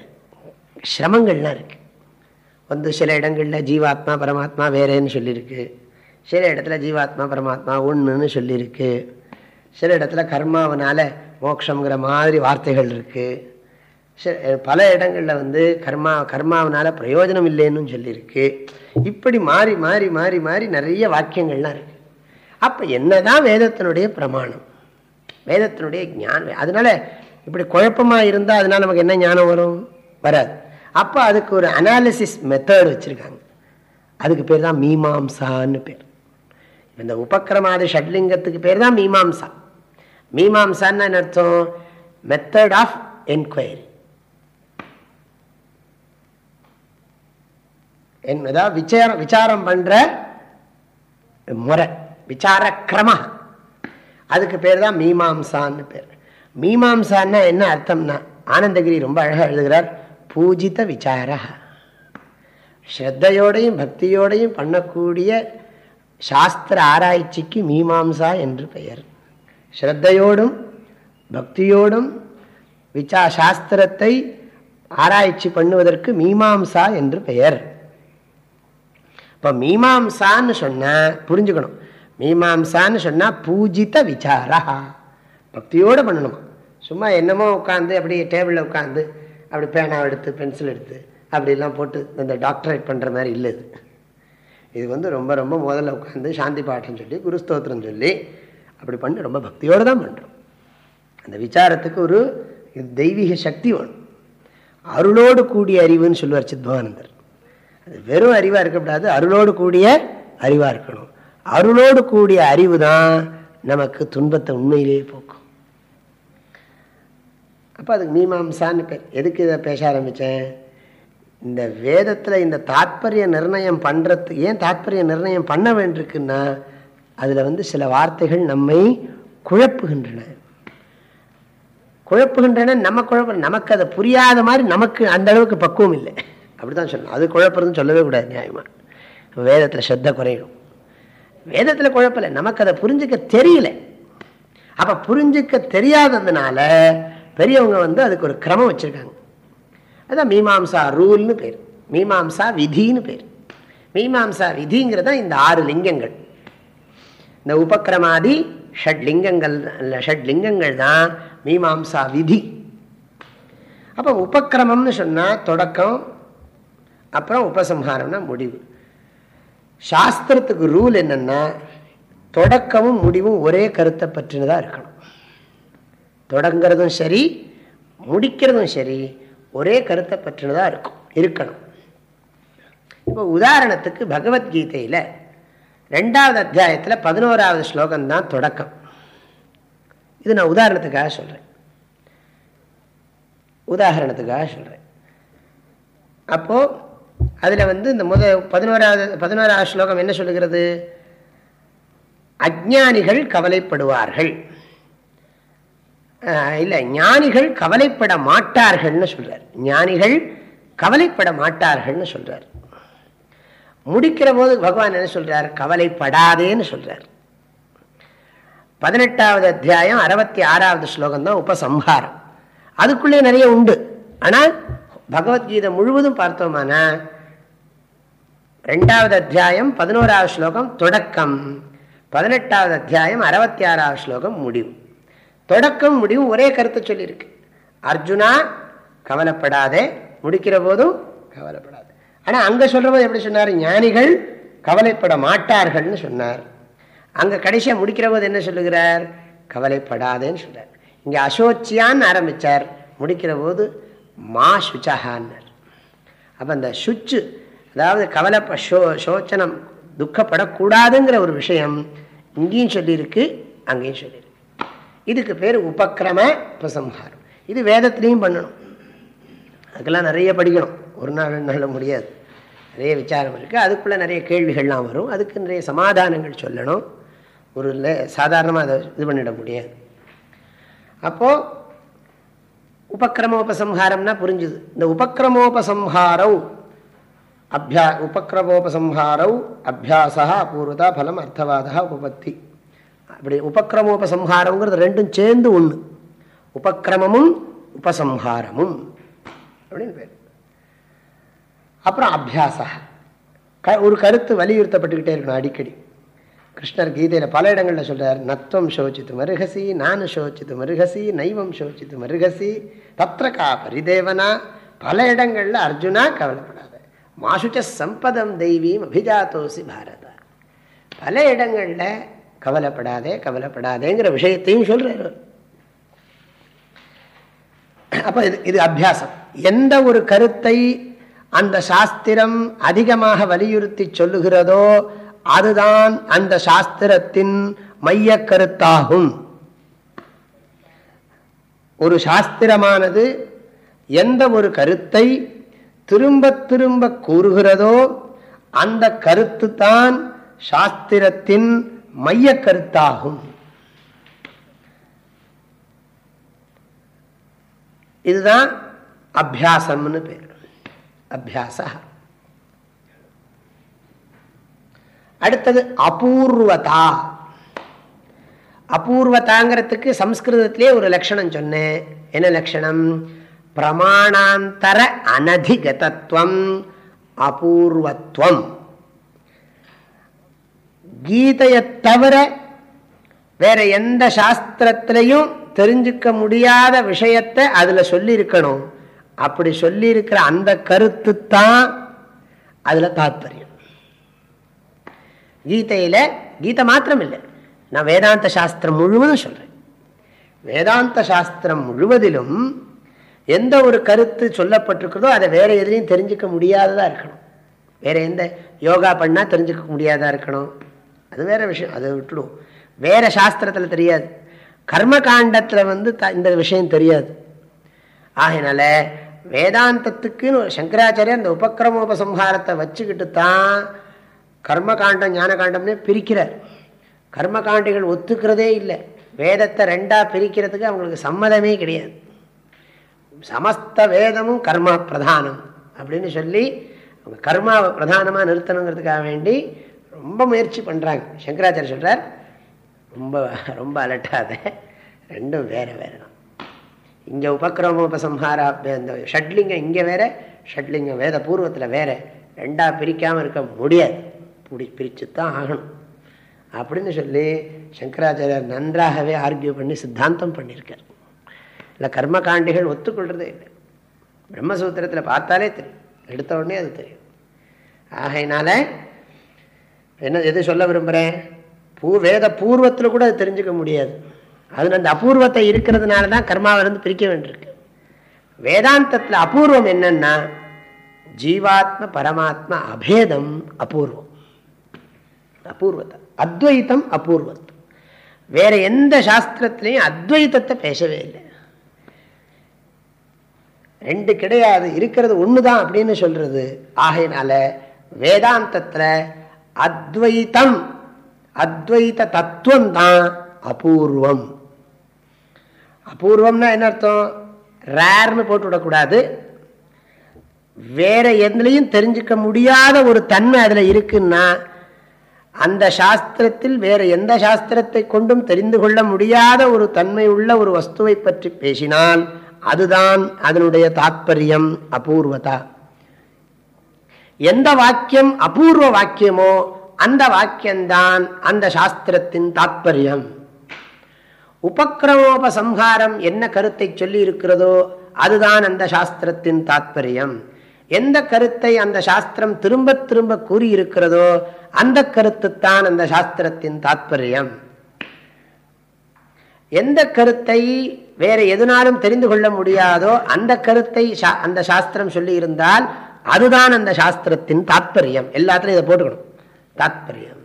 சிரமங்கள்லாம் இருக்குது வந்து சில இடங்களில் ஜீவாத்மா பரமாத்மா வேறேன்னு சொல்லியிருக்கு. சில இடத்துல ஜீவாத்மா பரமாத்மா ஒன்றுன்னு சொல்லியிருக்கு. சில இடத்துல கர்மாவனால் மோட்சங்கிற மாதிரி வார்த்தைகள் இருக்குது பல இடங்களில் வந்து கர்மா கர்மாவனால் பிரயோஜனம் இல்லைன்னு சொல்லியிருக்கு. இப்படி மாறி மாறி மாறி மாறி நிறைய வாக்கியங்கள்லாம் இருக்குது அப்போ என்னதான் வேதத்தினுடைய பிரமாணம்? வேதத்தினுடைய ஞானம் அதனால இப்படி குழப்பமாக இருந்தால் அதனால் நமக்கு என்ன ஞானம் வரும்? வராது. அப்போ அதுக்கு ஒரு அனாலிசிஸ் மெத்தட் வச்சுருக்காங்க. அதுக்கு பேர் தான் மீமாம்சான்னு பேர். இந்த உபக்கிரமாதி ஷட்லிங்கத்துக்கு பேர் தான் மீமாம்சா. மீமாம்சான்னு என்ன அர்த்தம்? மெத்தட் ஆஃப் என்கொயரி அதாவது விசாரம் விசாரம் பண்ற முறை விசார கிரம. அதுக்கு பேர் தான் மீமாம்சான்னு பேர். மீமாம்சான்னா என்ன அர்த்தம்னா ஆனந்தகிரி ரொம்ப அழகாக எழுதுகிறார் பூஜித விசார ஸ்ரத்தையோடையும் பக்தியோடையும் பண்ணக்கூடிய சாஸ்திர ஆராய்ச்சிக்கு மீமாம்சா என்று பெயர். ஸ்ரத்தையோடும் பக்தியோடும் விசா சாஸ்திரத்தை ஆராய்ச்சி பண்ணுவதற்கு மீமாம்சா என்று பெயர். இப்போ மீமாம்சான்னு சொன்னால் புரிஞ்சுக்கணும். மீமாம்சான்னு சொன்னால் பூஜித விசாரா. பக்தியோடு பண்ணணும்? சும்மா என்னமோ உட்காந்து அப்படி டேபிளில் உட்காந்து அப்படி பேனா எடுத்து பென்சில் எடுத்து அப்படிலாம் போட்டு இந்த டாக்டரேட் பண்ணுற மாதிரி இல்லை இது வந்து ரொம்ப ரொம்ப முதல்ல உட்காந்து சாந்தி பாட்டம் சொல்லி குருஸ்தோத்திரம் சொல்லி அப்படி பண்ணி ரொம்ப பக்தியோடு தான் பண்ணுறோம் அந்த விசாரத்துக்கு ஒரு தெய்வீக சக்தி வேணும். அருளோடு கூடிய அறிவுன்னு சொல்லுவார் சித்பவானந்தர் அது வெறும் அறிவாக இருக்கக்கூடாது அருளோடு கூடிய அறிவாக இருக்கணும். அருளோடு கூடிய அறிவு தான் நமக்கு துன்பத்தை உண்மையிலேயே போக்கும். அப்போ அதுக்கு மீமாம்சான்னு பேர். எதுக்கு இதை பேச ஆரம்பித்தேன் இந்த வேதத்தில் இந்த தாத்பரிய நிர்ணயம் பண்ணுறது ஏன் தாத்பரிய நிர்ணயம் பண்ண வேண்டியிருக்குன்னா அதில் வந்து சில வார்த்தைகள் நம்மை குழப்புகின்றன. குழப்புகின்றன நம்ம குழப்பம் நமக்கு அதை புரியாத மாதிரி நமக்கு அந்த அளவுக்கு பக்குவம் இல்லை. அப்படிதான் சொல்லணும். அது குழப்பறதுன்னு சொல்லவே கூடாது நியாயமாக வேதத்தில் ஸ்ரத்த குறையும் வேதத்தில் குழப்பலை நமக்கு அதை புரிஞ்சுக்க தெரியல. அப்போ புரிஞ்சுக்க தெரியாததுனால பெரியவங்க வந்து அதுக்கு ஒரு கிரமம் வச்சுருக்காங்க. அதுதான் மீமாம்சா ரூல்னு பேர். மீமாம்சா விதின்னு பேர். மீமாம்சா விதிங்கிறது தான் இந்த ஆறு லிங்கங்கள். இந்த உபக்கிரமாதி ஷட் லிங்கங்கள் ஷட் லிங்கங்கள் தான் மீமாம்சா விதி. அப்போ உபக்கிரமம்னு சொன்னால் தொடக்கம் அப்புறம் உபசம்ஹாரம்னா முடிவு. சாஸ்திரத்துக்கு ரூல் என்னன்னா தொடக்கமும் முடிவும் ஒரே கருத்தை பற்றினதாக இருக்கணும். தொடங்கிறதும் சரி முடிக்கிறதும் சரி ஒரே கருத்தை பற்றினதாக இருக்கும். இருக்கணும். இப்போ உதாரணத்துக்கு பகவத்கீதையில் ரெண்டாவது அத்தியாயத்தில் பதினோராவது ஸ்லோகம்தான் தொடக்கம். இது நான் உதாரணத்துக்காக சொல்கிறேன் உதாரணத்துக்காக சொல்கிறேன் அப்போது அதில் வந்து இந்த முத பதினோராவது பதினோராவது ஸ்லோகம் என்ன சொல்லுகிறது? அஜானிகள் கவலைப்படுவார்கள். இல்லை ஞானிகள் கவலைப்பட மாட்டார்கள்னு சொல்றார். ஞானிகள் கவலைப்பட மாட்டார்கள்னு சொல்றார். முடிக்கிற போது பகவான் என்ன சொல்றார்? கவலைப்படாதேன்னு சொல்றார். பதினெட்டாவது அத்தியாயம் அறுபத்தி ஆறாவது ஸ்லோகம் தான் உபசம்ஹாரம். அதுக்குள்ளே நிறைய உண்டு. ஆனால் பகவத்கீதை முழுவதும் பார்த்தோமானா ரெண்டாவது அத்தியாயம் பதினோராவது ஸ்லோகம் தொடக்கம். பதினெட்டாவது அத்தியாயம் அறுபத்தி ஆறாவது ஸ்லோகம் முடிவு. தொடக்கம் முடிவு ஒரே கருத்தை சொல்லியிருக்கு. அர்ஜுனா கவலைப்படாதே முடிக்கிற போதும் கவலைப்படாது. ஆனால் அங்கே சொல்கிற போது எப்படி சொன்னார்? ஞானிகள் கவலைப்பட மாட்டார்கள்னு சொன்னார். அங்கே கடைசியாக முடிக்கிற போது என்ன சொல்லுகிறார்? கவலைப்படாதேன்னு சொல்கிறார் இங்கே அசோச்சியான்னு ஆரம்பித்தார் முடிக்கிற போது மா சுச்சகான்னார் அப்போ அந்த சுச்சு அதாவது கவலை சோ சோச்சனம் துக்கப்படக்கூடாதுங்கிற ஒரு விஷயம் இங்கேயும் சொல்லியிருக்கு அங்கேயும் சொல்லியிருக்கு. இதுக்கு பேர் உபக்கிரம உபசம்ஹாரம். இது வேதத்திலையும் பண்ணணும். அதுக்கெல்லாம் நிறைய படிக்கணும். ஒரு நாள் நாள் முடியாது. நிறைய விசாரம் இருக்குது அதுக்குள்ளே நிறைய கேள்விகள்லாம் வரும். அதுக்கு நிறைய சமாதானங்கள் சொல்லணும். ஒரு சாதாரணமாக அதை இது பண்ணிட முடியாது. அப்போது உபக்கிரமோபசம்ஹாரம்னா புரிஞ்சுது. இந்த உபக்கிரமோபசம்ஹாரவ் அபியா உபக்கிரமோபசம்ஹாரவ் அபியாசா அபூர்வதா பலம் அர்த்தவாதா உபபத்தி. அப்படி உபக்கிரமோபசம்ஹாரங்கிறது ரெண்டும் சேர்ந்து ஒன்று உபக்கிரமமும் உபசம்ஹாரமும். அப்படின்னு பேர். அப்புறம் அபியாசா. க ஒரு கருத்து வலியுறுத்தப்பட்டுக்கிட்டே இருக்கணும் அடிக்கடி. கிருஷ்ணர் கீதையில் பல இடங்களில் சொல்கிறார் நத்வம் சோச்சித்து மருகசி நான் சோச்சித்து மருகசி நைவம் சோச்சித்து மருகசி தத்ரகா பரிதேவனா? பல இடங்களில் அர்ஜுனா கவலைப்படாத. மாசுச்ச சம்பதம் தெய்வீம் அபிஜாத்தோசி பாரத. பல இடங்களில் கவலைப்படாதே கவலைப்படாதேங்கிற விஷயத்தையும் சொல்கிறார் அப்போ இது இது அபியாசம். எந்த ஒரு கருத்தை அந்த சாஸ்திரம் அதிகமாக வலியுறுத்தி சொல்லுகிறதோ அதுதான் அந்த சாஸ்திரத்தின் மைய கருத்தாகும். ஒரு சாஸ்திரமானது எந்த ஒரு கருத்தை திரும்ப திரும்ப கூறுகிறதோ அந்த கருத்து தான் சாஸ்திரத்தின் மைய கருத்தாகும் இதுதான் அபியாசம்னு பேர். அபியாச. அடுத்தது அபூர்வதா. அபூர்வதாங்கிறதுக்கு சம்ஸ்கிருதத்திலே ஒரு லட்சணம் சொன்னேன். என்ன லட்சணம்? பிரமாணாந்தர அனதிகதத்துவம் அபூர்வத்துவம் கீதையை தவிர வேற எந்த சாஸ்திரத்திலையும் தெரிஞ்சுக்க முடியாத விஷயத்தை அதுல சொல்லியிருக்கணும். அப்படி சொல்லியிருக்கிற அந்த கருத்து தான் அதுல தாத்பரியம். கீதையில் கீதை மாத்திரம் இல்லை நான் வேதாந்த சாஸ்திரம் முழுவதும் சொல்றேன். வேதாந்த சாஸ்திரம் முழுவதிலும் எந்த ஒரு கருத்து சொல்லப்பட்டிருக்கிறதோ அதை வேற எதுலையும் தெரிஞ்சுக்க முடியாததா இருக்கணும். வேற எந்த யோகா பண்ணால் தெரிஞ்சுக்க முடியாதா இருக்கணும். அது வேற விஷயம் அதை விட்டுடும் வேற சாஸ்திரத்தில் தெரியாது. கர்ம காண்டத்தில் வந்து இந்த விஷயம் தெரியாது. ஆகினால வேதாந்தத்துக்குன்னு சங்கராச்சாரியர் அந்த உபக்கிரமோபசம்ஹாரத்தை வச்சுக்கிட்டு தான் கர்மகாண்டம் ஞான காண்டம்னே பிரிக்கிறார். கர்மகாண்டிகள் ஒத்துக்கிறதே இல்லை. வேதத்தை ரெண்டா பிரிக்கிறதுக்கு அவங்களுக்கு சம்மதமே கிடையாது. சமஸ்த வேதமும் கர்ம பிரதானம் அப்படின்னு சொல்லி அவங்க கர்மாவை பிரதானமாக நிறுத்தணுங்கிறதுக்காக வேண்டி ரொம்ப முயற்சி பண்ணுறாங்க சங்கராச்சாரிய சொல்கிறார் ரொம்ப ரொம்ப அலட்டாத ரெண்டும் வேறு வேறு. தான் இங்கே உபக்கிரமோபசம்ஹாரா அந்த ஷட்லிங்கம் இங்கே வேறு ஷட்லிங்கம் வேத பூர்வத்தில் வேறு. ரெண்டாக பிரிக்காமல் இருக்க முடியாது. பிடி பிரித்து தான் ஆகணும். அப்படின்னு சொல்லி சங்கராச்சாரியர் நன்றாகவே ஆர்கியூ பண்ணி சித்தாந்தம் பண்ணியிருக்கார். இல்லை கர்மகாண்டிகள் ஒத்துக்கொள்கிறதே இல்லை. பிரம்மசூத்திரத்தில் பார்த்தாலே தெரியும். எடுத்த உடனே அது தெரியும். ஆகையினால என்ன எது சொல்ல விரும்புகிறேன் பூ வேத பூர்வத்தில் கூட அது தெரிஞ்சுக்க முடியாது. அது அந்த அபூர்வத்தை இருக்கிறதுனால தான் கர்மாவிலிருந்து பிரிக்க வேண்டியிருக்கு. வேதாந்தத்தில் அபூர்வம் என்னன்னா ஜீவாத்ம பரமாத்ம அபேதம் அபூர்வம். அபூர்வத்தை. அத்வைத்தம் அபூர்வம் வேற எந்த சாஸ்திரத்திலையும் அத்வைத்தத்தை பேசவே இல்லை. ரெண்டு கிடையாது. இருக்கிறது ஒண்ணுதான் அப்படின்னு சொல்றது. ஆகையினால வேதாந்தத்துல அத்வைத்தம் அத்வைத தத்துவம் தான் அபூர்வம். அபூர்வம்னா என்ன அர்த்தம்? ரேர்னு போட்டு விடக்கூடாது. வேற எதுலையும் தெரிஞ்சுக்க முடியாத ஒரு தன்மை அதில் இருக்குன்னா அந்த சாஸ்திரத்தில் வேற எந்த சாஸ்திரத்தை கொண்டும் தெரிந்து கொள்ள முடியாத ஒரு தன்மை உள்ள ஒரு வஸ்துவை பற்றி பேசினால் அதுதான் அதனுடைய தாத்பரியம் அபூர்வதா. எந்த வாக்கியம் அபூர்வ வாக்கியமோ அந்த வாக்கியம்தான் அந்த சாஸ்திரத்தின் தாற்பயம் உபக்கிரமோபசம்ஹாரம் என்ன கருத்தை சொல்லி இருக்கிறதோ அதுதான் அந்த சாஸ்திரத்தின் தாற்பயம் எந்த கருத்தை அந்த சாஸ்திரம் திரும்ப திரும்ப கூறியிருக்கிறதோ அந்த கருத்து தான் அந்த சாஸ்திரத்தின் தாத்பரியம். எந்த கருத்தை வேற எதுனாலும் தெரிந்து கொள்ள முடியாதோ அந்த கருத்தை அந்த சாஸ்திரம் சொல்லி இருந்தால் அதுதான் அந்த சாஸ்திரத்தின் தாத்பரியம். எல்லாத்துலையும் இதை போட்டுக்கணும். தாத்பரியம்.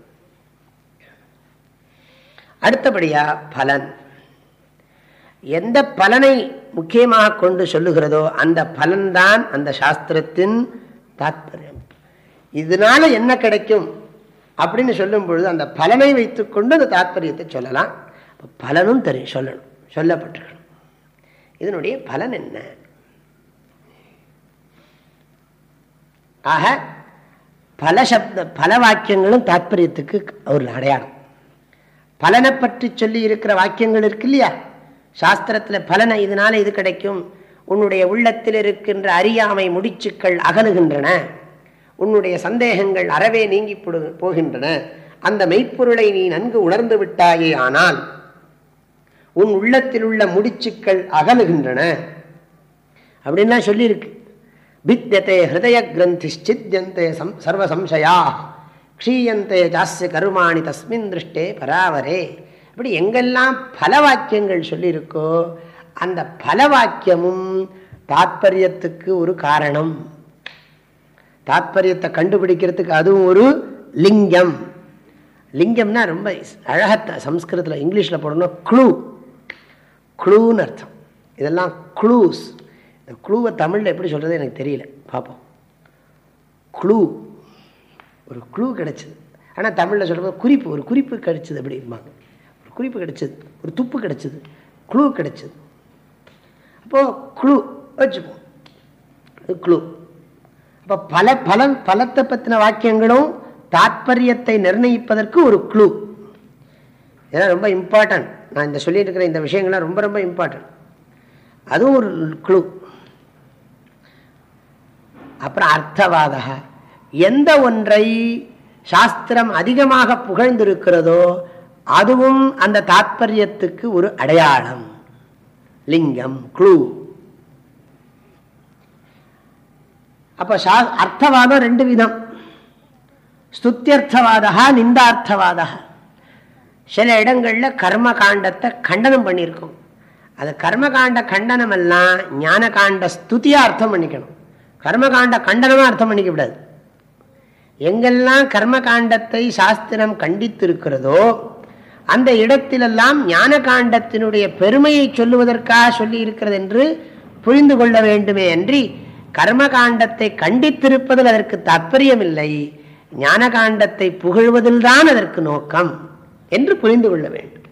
அடுத்தபடியா பலன். எந்த பலனை முக்கியமாக கொண்டு சொல்லுகிறதோ அந்த பலன்தான் அந்த சாஸ்திரத்தின் தாத்பரியம். இதனால என்ன கிடைக்கும்? அப்படின்னு சொல்லும் பொழுது அந்த பலனை வைத்துக்கொண்டு அந்த தாத்பரியத்தை சொல்லலாம். பலனும் தெரியும் சொல்லணும் சொல்லப்பட்டிருக்கணும். இதனுடைய பலன் என்ன? ஆக பல சப்த பல வாக்கியங்களும் தாற்பயத்துக்கு ஒரு அடையாளம். பலனை பற்றி சொல்லி இருக்கிற வாக்கியங்கள் இருக்கு இல்லையா? சாஸ்திரத்தில் பலனை இதனால இது கிடைக்கும். உன்னுடைய உள்ளத்தில் இருக்கின்ற அறியாமை முடிச்சுக்கள் அகலுகின்றன. உன்னுடைய சந்தேகங்கள் அறவே நீங்கி போகின்றன. அந்த மெய்ப்பொருளை நீ நன்கு உணர்ந்து விட்டாயே ஆனால் உன் உள்ளத்தில் உள்ள முடிச்சுக்கள் அகலுகின்றன. அப்படின்லாம் சொல்லியிருக்கு. பித்தியத்தை ஹிருதய கிரந்திச்சித்யந்தே சர்வசம்சயா க்ஷீயந்தே ஜாஸ்ய கருமாணி தஸ்மின் திருஷ்டே பராவரே. இப்படி எங்கெல்லாம் பல வாக்கியங்கள் சொல்லியிருக்கோ அந்த பல வாக்கியமும் தாத்பரியத்துக்கு ஒரு காரணம். தாத்பரியத்தை கண்டுபிடிக்கிறதுக்கு அதுவும் ஒரு லிங்கம். லிங்கம்னா ரொம்ப அழகத்த சம்ஸ்கிருதத்தில் இங்கிலீஷில் போடணும் க்ளூ க்ளூன்னு அர்த்தம். இதெல்லாம் க்ளூஸ் க்ளூவை தமிழில் எப்படி சொல்கிறது எனக்கு தெரியல. பார்ப்போம் க்ளூ ஒரு க்ளூ கிடைச்சிது. ஆனால் தமிழில் சொல்லும்போது குறிப்பு ஒரு குறிப்பு கிடச்சிது அப்படிம்பாங்க. ஒரு குறிப்பு கிடச்சிது. ஒரு துப்பு கிடைச்சிது. க்ளூ கிடைச்சிது. அப்போது க்ளூ வச்சுப்போம். அது க்ளூ அப்போ பல பலன் பலத்தை பற்றின வாக்கியங்களும் தாத்பரியத்தை நிர்ணயிப்பதற்கு ஒரு க்ளூ இதெல்லாம் ரொம்ப இம்பார்ட்டன்ட் நான் இந்த சொல்லிட்டு இருக்கிற இந்த விஷயங்கள்லாம் ரொம்ப ரொம்ப இம்பார்ட்டன்ட் அதுவும் ஒரு க்ளூ அப்புறம் அர்த்தவாத எந்த ஒன்றை சாஸ்திரம் அதிகமாக புகழ்ந்திருக்கிறதோ அதுவும் அந்த தாத்பரியத்துக்கு ஒரு அடையாளம். லிங்கம் க்ளூ. அப்ப அர்த்தவாதம் ரெண்டு விதம். ஸ்துத்தியர்த்தவாதா நிந்தார்த்தவாதா சில இடங்களில் கர்ம காண்டத்தை கண்டனம் பண்ணியிருக்கோம். அது கர்மகாண்ட கண்டனம் எல்லாம் ஞான காண்ட ஸ்துதியாக அர்த்தம் பண்ணிக்கணும். கர்மகாண்ட கண்டனமா அர்த்தம் பண்ணிக்க எங்கெல்லாம் கர்ம காண்டத்தை சாஸ்திரம் கண்டித்திருக்கிறதோ அந்த இடத்திலெல்லாம் ஞான காண்டத்தினுடைய பெருமையை சொல்லுவதற்காக சொல்லி இருக்கிறது என்று புரிந்து கொள்ள வேண்டுமே அன்றி கர்ம காண்டத்தை கண்டித்திருப்பதில் அதற்கு தாற்பயமில்லை ஞான காண்டத்தை புகழ்வதில்தான் அதற்கு நோக்கம் என்று புரிந்து கொள்ள வேண்டும்.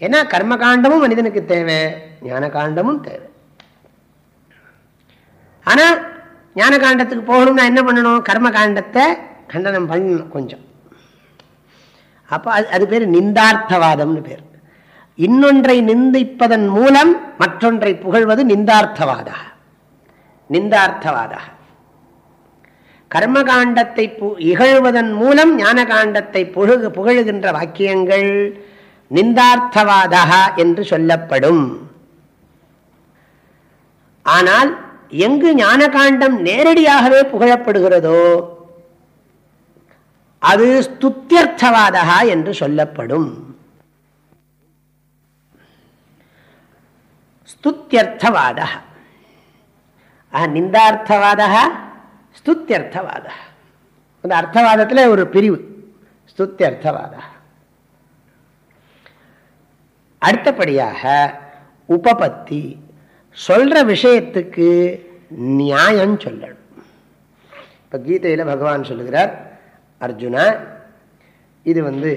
ஏன்னா கர்மகாண்டமும் மனிதனுக்கு தேவை ஞான காண்டமும் தேவை. ஆனால் ஞான காண்டத்துக்கு போகணும்னா என்ன பண்ணணும்? கர்ம காண்டத்தை கண்டனம் பண்ணணும் கொஞ்சம். அப்போ அது அது பேர் நிந்தார்த்தவாதம்னு பேர். இன்னொன்றை நிந்திப்பதன் மூலம் மற்றொன்றை புகழ்வது நிந்தார்த்தவாதா. நிந்தார்த்தவாதா. கர்மகாண்டத்தை இகழ்வதன் மூலம் ஞான காண்டத்தை புகழு புகழுகின்ற வாக்கியங்கள் நிந்தார்த்தவாதா என்று சொல்லப்படும். ஆனால் எங்கு ஞான காண்டம் நேரடியாகவே புகழப்படுகிறதோ அது ஸ்துத்தியர்த்தவாதா என்று சொல்லப்படும். ஸ்துத்தியர்த்தவாத நிந்தார்த்தவாத ஸ்துத்தியர்த்தவாத அந்த அர்த்தவாதத்தில் ஒரு பிரிவு ஸ்துத்தியர்த்தவாத அடுத்தபடியாக உபபத்தி சொல்ற விஷயத்துக்கு நியாயம் சொல்லணும். இப்போ கீதையில் பகவான் சொல்லுகிறார் அர்ஜுனா இது வந்து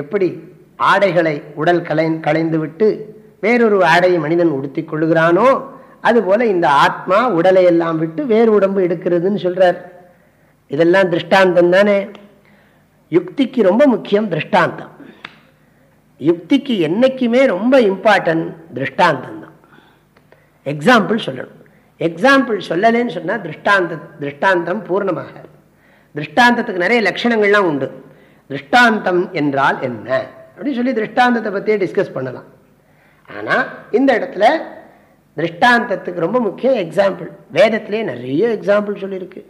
எப்படி ஆடைகளை உடல் கலை களைந்து விட்டு வேறொரு ஆடையை மனிதன் உடுத்தி கொள்ளுகிறானோ அதுபோல இந்த ஆத்மா உடலை எல்லாம் விட்டு வேறு உடம்பு எடுக்கிறதுன்னு சொல்றார். இதெல்லாம் திருஷ்டாந்தம் தானே. யுக்திக்கு ரொம்ப முக்கியம் திருஷ்டாந்தம். யுக்திக்கு என்னைக்குமே ரொம்ப இம்பார்ட்டன்ட் திருஷ்டாந்தம். தான் எக்ஸாம்பிள் சொல்லணும். எக்ஸாம்பிள் சொல்லலைன்னு சொன்னால் திருஷ்டாந்த திருஷ்டாந்தம் பூர்ணமாக திருஷ்டாந்தத்துக்கு நிறைய லட்சணங்கள்லாம் உண்டு. திருஷ்டாந்தம் என்றால் என்ன? அப்படின்னு சொல்லி திருஷ்டாந்தத்தை பற்றியே டிஸ்கஸ் பண்ணலாம். ஆனால் இந்த இடத்துல திருஷ்டாந்தத்துக்கு ரொம்ப முக்கிய எக்ஸாம்பிள் வேதத்திலே நிறைய எக்ஸாம்பிள் சொல்லியிருக்கு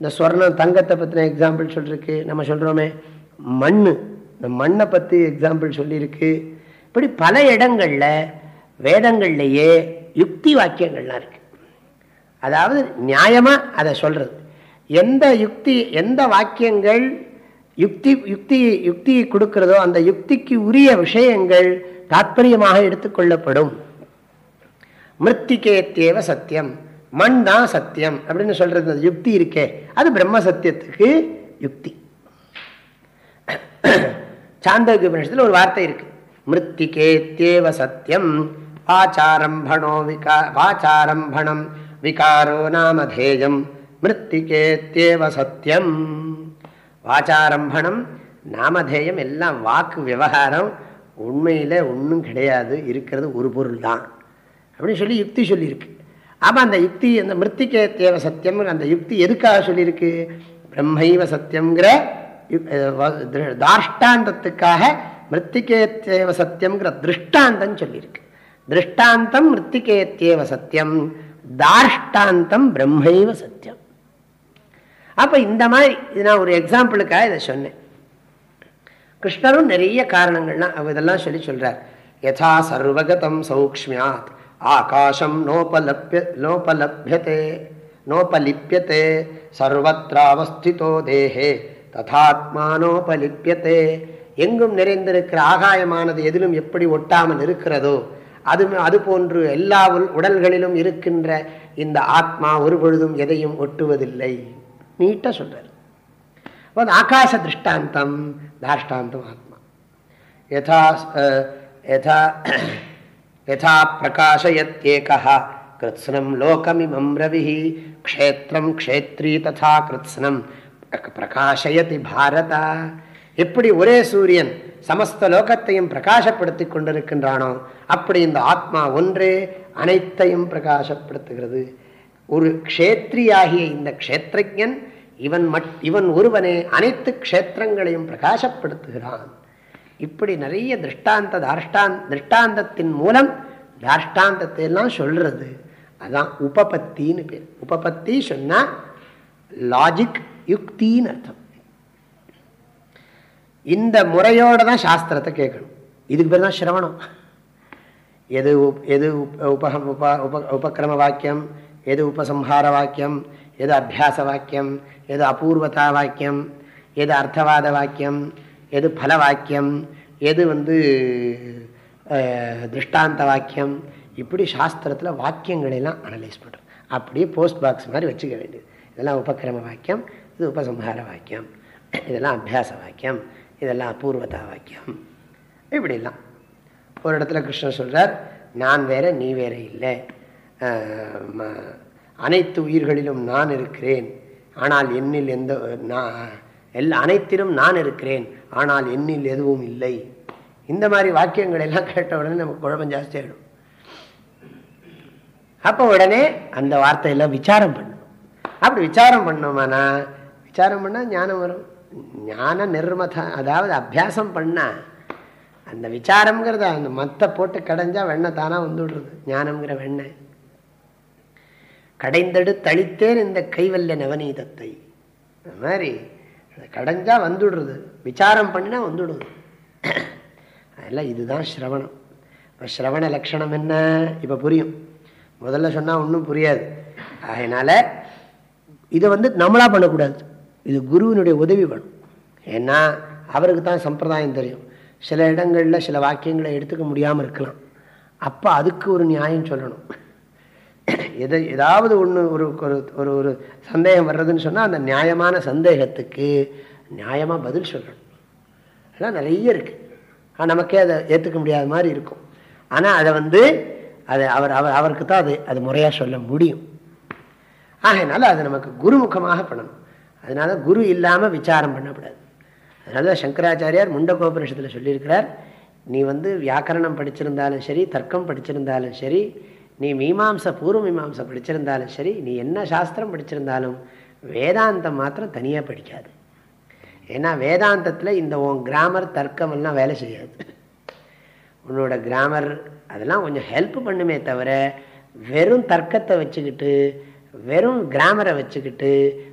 இந்த ஸ்வர்ணம் தங்கத்தை பற்றின எக்ஸாம்பிள் சொல்லியிருக்கு நம்ம சொல்கிறோமே மண் இந்த மண்ணை பற்றி எக்ஸாம்பிள் சொல்லியிருக்கு இப்படி பல இடங்களில் வேதங்கள்லேயே யுக்தி வாக்கியங்கள்லாம் இருக்கு. அதாவது நியாயமாக அதை சொல்கிறது எந்த யுக்தி எந்த வாக்கியங்கள் யுக்தி யுக்தி யுக்தி கொடுக்கிறதோ அந்த யுக்திக்கு உரிய விஷயங்கள் தாற்பயமாக எடுத்துக்கொள்ளப்படும் மிருத்திகேத்தேவ சத்தியம் மண் தான் சத்தியம் அப்படின்னு சொல்றது யுக்தி இருக்கே. அது பிரம்ம சத்தியத்துக்கு யுக்தி. சாந்தோக்கிய உபநிஷத்தில் ஒரு வார்த்தை இருக்கு. மிருத்திகேத்தேவ சத்தியம் வாச்சாரம்பணோ விகா வாச்சாரம்பணம் விகாரோ நாமதேயம் மிருத்திகேத்தேவ சத்தியம் வாச்சாரம்பணம் நாமதேயம் எல்லாம் வாக்கு விவகாரம் உண்மையில் ஒன்றும் கிடையாது இருக்கிறது ஒரு பொருள் தான் அப்படின்னு சொல்லி யுக்தி சொல்லியிருக்கு. அப்போ அந்த யுக்தி அந்த மிருத்திகே தேவ சத்தியம் அந்த யுக்தி எதுக்காக சொல்லியிருக்கு? பிரம்மைவ சத்தியங்கிற தாஷ்டாந்தத்துக்காக மிருத்திகே தேவ சத்தியம்ங்கிற திருஷ்டாந்தம் சொல்லியிருக்கு. திருஷ்டாந்தம் மிருத்திகே சத்தியம் தாஷ்டாந்தம் பிரம்மைவ சத்தியம். அப்போ இந்த மாதிரி இது நான் ஒரு எக்ஸாம்பிளுக்காக இதை சொன்னேன். கிருஷ்ணரும் நிறைய காரணங்கள்லாம் இதெல்லாம் சொல்லி சொல்கிறார் யதா சர்வகதம் சௌக்மியாத் ஆகாஷம் நோபலப்ய நோபலபியதே நோபலிப்பியதே சர்வத்திராவஸ்திதோ தேஹே ததாத்மானோபலிப்பியதே எங்கும் நிறைந்திருக்கிற ஆகாயமானது எதிலும் எப்படி ஒட்டாமல் இருக்கிறதோ அது அது போன்று எல்லா உடல்களிலும் இருக்கின்ற இந்த ஆத்மா ஒரு பொழுதும் எதையும் ஒட்டுவதில்லை. நீட்டாக சொல்றார். ஆகாச திருஷ்டாந்தம் தாஷ்டாந்தம் ஆத்மா. யதா யதா யதா பிரகாஷயத்யேகா கிருத்ஸ்னம் லோகமிமம் ரவி க்ஷேத்திரம் க்ஷேத்ரி ததா கிருத்ஸ்னம் பிரகாசயதி பாரதா. எப்படி ஒரே சூரியன் சமஸ்த லோகத்தையும் பிரகாசப்படுத்தி கொண்டிருக்கின்றானோ அப்படி இந்த ஆத்மா ஒன்றே அனைத்தையும் பிரகாசப்படுத்துகிறது. ஒரு க்ஷேத்ரியாகிய இந்த க்ஷேத்திரஜன் இவன் மட் இவன் ஒருவனே அனைத்து க்ஷேத்திரங்களையும் பிரகாசப்படுத்துகிறான். இப்படி நிறைய திருஷ்டாந்த தாஷ்டான் திருஷ்டாந்தத்தின் மூலம் தாஷ்டாந்தத்தை எல்லாம் சொல்றது. அதான் உபபத்தின்னு பேர். உபபத்தி சொன்னா லாஜிக் யுக்தின்னு அர்த்தம். இந்த முறையோட தான் சாஸ்திரத்தை கேட்கணும். இதுக்கு பேர் தான் சிரவணம். எது எது உபகம் உப உப உபக்கிரம வாக்கியம் எது உபசம்ஹார வாக்கியம் எது அபியாச வாக்கியம் எது அபூர்வதா வாக்கியம் எது அர்த்தவாத வாக்கியம் எது பல வாக்கியம் எது வந்து திருஷ்டாந்த வாக்கியம். இப்படி சாஸ்திரத்தில் வாக்கியங்களெல்லாம் அனலைஸ் பண்ணுறோம் அப்படியே போஸ்ட் பாக்ஸ் மாதிரி வச்சுக்க வேண்டியது. இதெல்லாம் உபக்கிரம வாக்கியம் இது உபசம்ஹார வாக்கியம். இதெல்லாம் அபியாச வாக்கியம். இதெல்லாம் அபூர்வதா வாக்கியம். இப்படிலாம். ஒரு இடத்துல கிருஷ்ணன் சொல்கிறார் நான் வேற நீ வேற இல்லை. அனைத்து உயிர்களிலும் நான் இருக்கிறேன். ஆனால் என்னில் எந்த நான் எல்லா அனைத்திலும் நான் இருக்கிறேன். ஆனால் என்னில் எதுவும் இல்லை. இந்த மாதிரி வாக்கியங்கள் எல்லாம் கேட்ட உடனே நமக்கு குழப்பம் ஜாஸ்தி ஆகிடும் அப்போ உடனே அந்த வார்த்தையெல்லாம் விசாரம் பண்ணணும் அப்படி விசாரம் பண்ணோமானா? விசாரம் பண்ணால் ஞானம் வரும். ஞான நிர்மத அதாவது அபியாசம் பண்ணால் அந்த விசாரம்ங்கிறத அந்த மத்தை போட்டு கடைஞ்சா வெண்ணெய் தானாக வந்துடுறது ஞானம்ங்கிற வெண்ணெய். கடைந்தெடு தளித்தேன் இந்த கைவல்ல நவநீதத்தை. அந்த மாதிரி கடைஞ்சா வந்துடுறது விசாரம் பண்ணினா வந்துடுது. அதெல்லாம் இதுதான் ஸ்ரவணம் இப்போ ஸ்ரவண லட்சணம் என்ன? இப்போ புரியும். முதல்ல சொன்னால் ஒன்றும் புரியாது. அதனால் இதை வந்து நம்மளாக பண்ணக்கூடாது. இது குருவினுடைய உதவி வேணும். ஏன்னா அவருக்கு தான் சம்பிரதாயம் தெரியும். சில இடங்களில் சில வாக்கியங்களை எடுத்துக்க முடியாமல் இருக்கலாம். அப்போ அதுக்கு ஒரு நியாயம் சொல்லணும். எதை ஏதாவது ஒன்று ஒரு ஒரு ஒரு சந்தேகம் வர்றதுன்னு சொன்னால் அந்த நியாயமான சந்தேகத்துக்கு நியாயமாக பதில் சொல்லணும். அதெல்லாம் நிறைய இருக்குது நமக்கே அதை ஏற்றுக்க முடியாத மாதிரி இருக்கும். ஆனால் அதை வந்து அதை அவர் அவர் அவருக்கு தான் அது அது முறையாக சொல்ல முடியும். ஆகையினால அது நமக்கு குருமுகமாக பண்ணணும். அதனால குரு இல்லாமல் விசாரம் பண்ணக்கூடாது. அதனால சங்கராச்சாரியார் முண்டகோபனிஷத்தில் சொல்லியிருக்கிறார் நீ வந்து வியாக்கரணம் படிச்சிருந்தாலும் சரி தர்க்கம் படிச்சிருந்தாலும் சரி நீ மீமாம்ச பூர்வ மீமாம்சை படிச்சிருந்தாலும் சரி நீ என்ன சாஸ்திரம் படிச்சிருந்தாலும் வேதாந்தம் மாத்திரம் தனியாக படிக்காது. ஏன்னா வேதாந்தத்தில் இந்த உன் கிராமர் தர்க்கம் எல்லாம் வேலை செய்யாது. உன்னோட கிராமர் அதெல்லாம் கொஞ்சம் ஹெல்ப் பண்ணுமே தவிர வெறும் தர்க்கத்தை வச்சுக்கிட்டு வெறும் கிராமரை வச்சுக்கிட்டு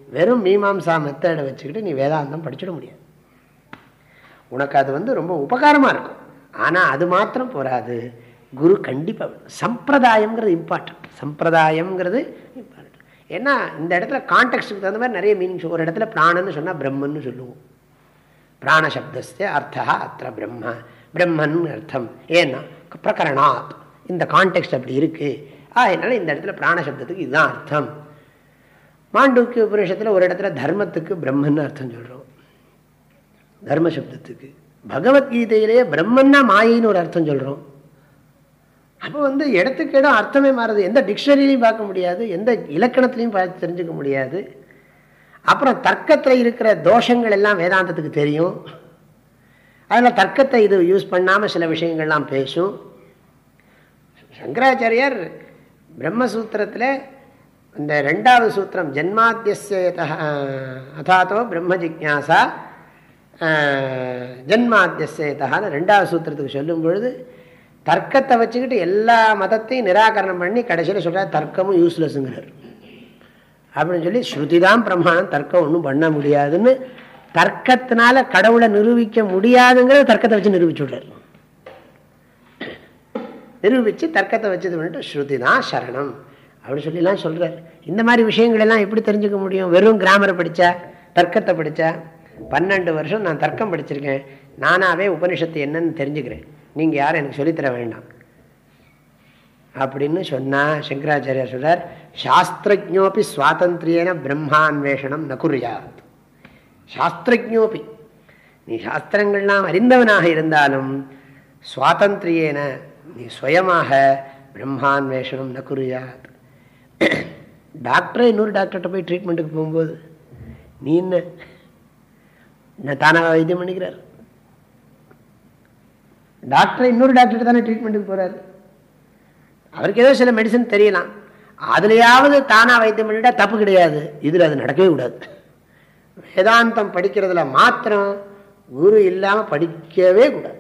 வெறும் மீமாம்சா மெத்தடை வச்சுக்கிட்டு நீ வேதாந்தம் படிச்சிட முடியாது. உனக்கு அது வந்து ரொம்ப உபகாரமாக இருக்கும். ஆனால் அது மாத்திரம் போராது. குரு கண்டிப்பாக சம்பிரதாயங்கிறது இம்பார்ட்டன்ட் சம்பிரதாயங்கிறது இம்பார்ட்டன்ட் ஏன்னா இந்த இடத்துல கான்டெக்ட்டுக்கு தகுந்த மாதிரி நிறைய மீனிங்ஸ் ஒரு இடத்துல பிராணன்னு சொன்னால் பிரம்மன்னு சொல்லுவோம். பிராணசப்தஸ்ய அர்த்தா அத்த பிரம்ம. பிரம்மன் அர்த்தம். ஏன்னா பிரகரணாத். இந்த கான்டெக்ட் அப்படி இருக்குது அதனால இந்த இடத்துல பிராணசப்தத்துக்கு இதுதான் அர்த்தம். மாண்டூக்கிய உபநிஷத்தில் ஒரு இடத்துல தர்மத்துக்கு பிரம்மன் அர்த்தம் சொல்கிறோம் தர்மசப்தத்துக்கு. பகவத்கீதையிலேயே பிரம்மன்னா மாயின்னு ஒரு அர்த்தம் சொல்கிறோம் அப்போ வந்து இடத்துக்கு இடம் அர்த்தமே மாறுது. எந்த டிக்ஷனரிலையும் பார்க்க முடியாது. எந்த இலக்கணத்திலையும் பார்த்து தெரிஞ்சுக்க முடியாது. அப்புறம் தர்க்கத்தில் இருக்கிற தோஷங்கள் எல்லாம் வேதாந்தத்துக்கு தெரியும். அதில் தர்க்கத்தை இது யூஸ் பண்ணாமல் சில விஷயங்கள்லாம் பேசும். சங்கராச்சாரியார் பிரம்மசூத்திரத்தில் இந்த ரெண்டாவது சூத்திரம் ஜென்மாத்தியச அதாத்தோ பிரம்ம ஜிக்யாசா ஜென்மாத்தியசேதான்னு ரெண்டாவது சூத்திரத்துக்கு சொல்லும் பொழுது தர்க்கத்தை வச்சுக்கிட்டு எல்லா மதத்தையும் நிராகரணம் பண்ணி கடைசியில் சொல்கிறார் தர்க்கமும் யூஸ்லெஸ்ங்கிறார் அப்படின்னு சொல்லி ஸ்ருதி தான் பிரமாணம் தர்க்கம் ஒன்றும் பண்ண முடியாதுன்னு தர்க்கத்தினால கடவுளை நிரூபிக்க முடியாதுங்கிறத தர்க்கத்தை வச்சு நிரூபிச்சு விடுறார். நிரூபித்து தர்க்கத்தை வச்சது பண்ணிட்டு ஸ்ருதி தான் சரணம். அப்படின்னு சொல்லிலாம் சொல்கிறார் இந்த மாதிரி விஷயங்களெல்லாம் எப்படி தெரிஞ்சுக்க முடியும்? வெறும் கிராமரை படித்தா தர்க்கத்தை படித்தா பன்னெண்டு வருஷம் நான் தர்க்கம் படிச்சிருக்கேன். நானாவே உபனிஷத்து என்னன்னு தெரிஞ்சுக்கிறேன். நீங்கள் யாரும் எனக்கு சொல்லித்தர வேண்டாம். அப்படின்னு சொன்னால் சங்கராச்சாரியா சொல்கிறார் சாஸ்திரஜோபி சுவாதந்திரியன பிரம்மான்வேஷனம் நகுரியாத். சாஸ்திரஜோபி நீ சாஸ்திரங்கள்லாம் அறிந்தவனாக இருந்தாலும் சுவாதந்திரியேன நீ சுயமாக பிரம்மான்வேஷனம் நகுரியாத். டாக்டரே இன்னொரு டாக்டர்கிட்ட போய் ட்ரீட்மெண்ட்டுக்கு போகும்போது நீ என்ன? தானாக வைத்தியம் பண்ணிக்கிறார்? டாக்டரை இன்னொரு டாக்டர் தானே ட்ரீட்மெண்ட்டுக்கு போகிறாரு அவருக்கு ஏதோ சில மெடிசன் தெரியலாம். அதுலையாவது தானாக வைத்தியம் பண்ணிட்டா தப்பு கிடையாது. இதில் அது நடக்கவே கூடாது. வேதாந்தம் படிக்கிறதுல மாத்திரம் குரு இல்லாமல் படிக்கவே கூடாது.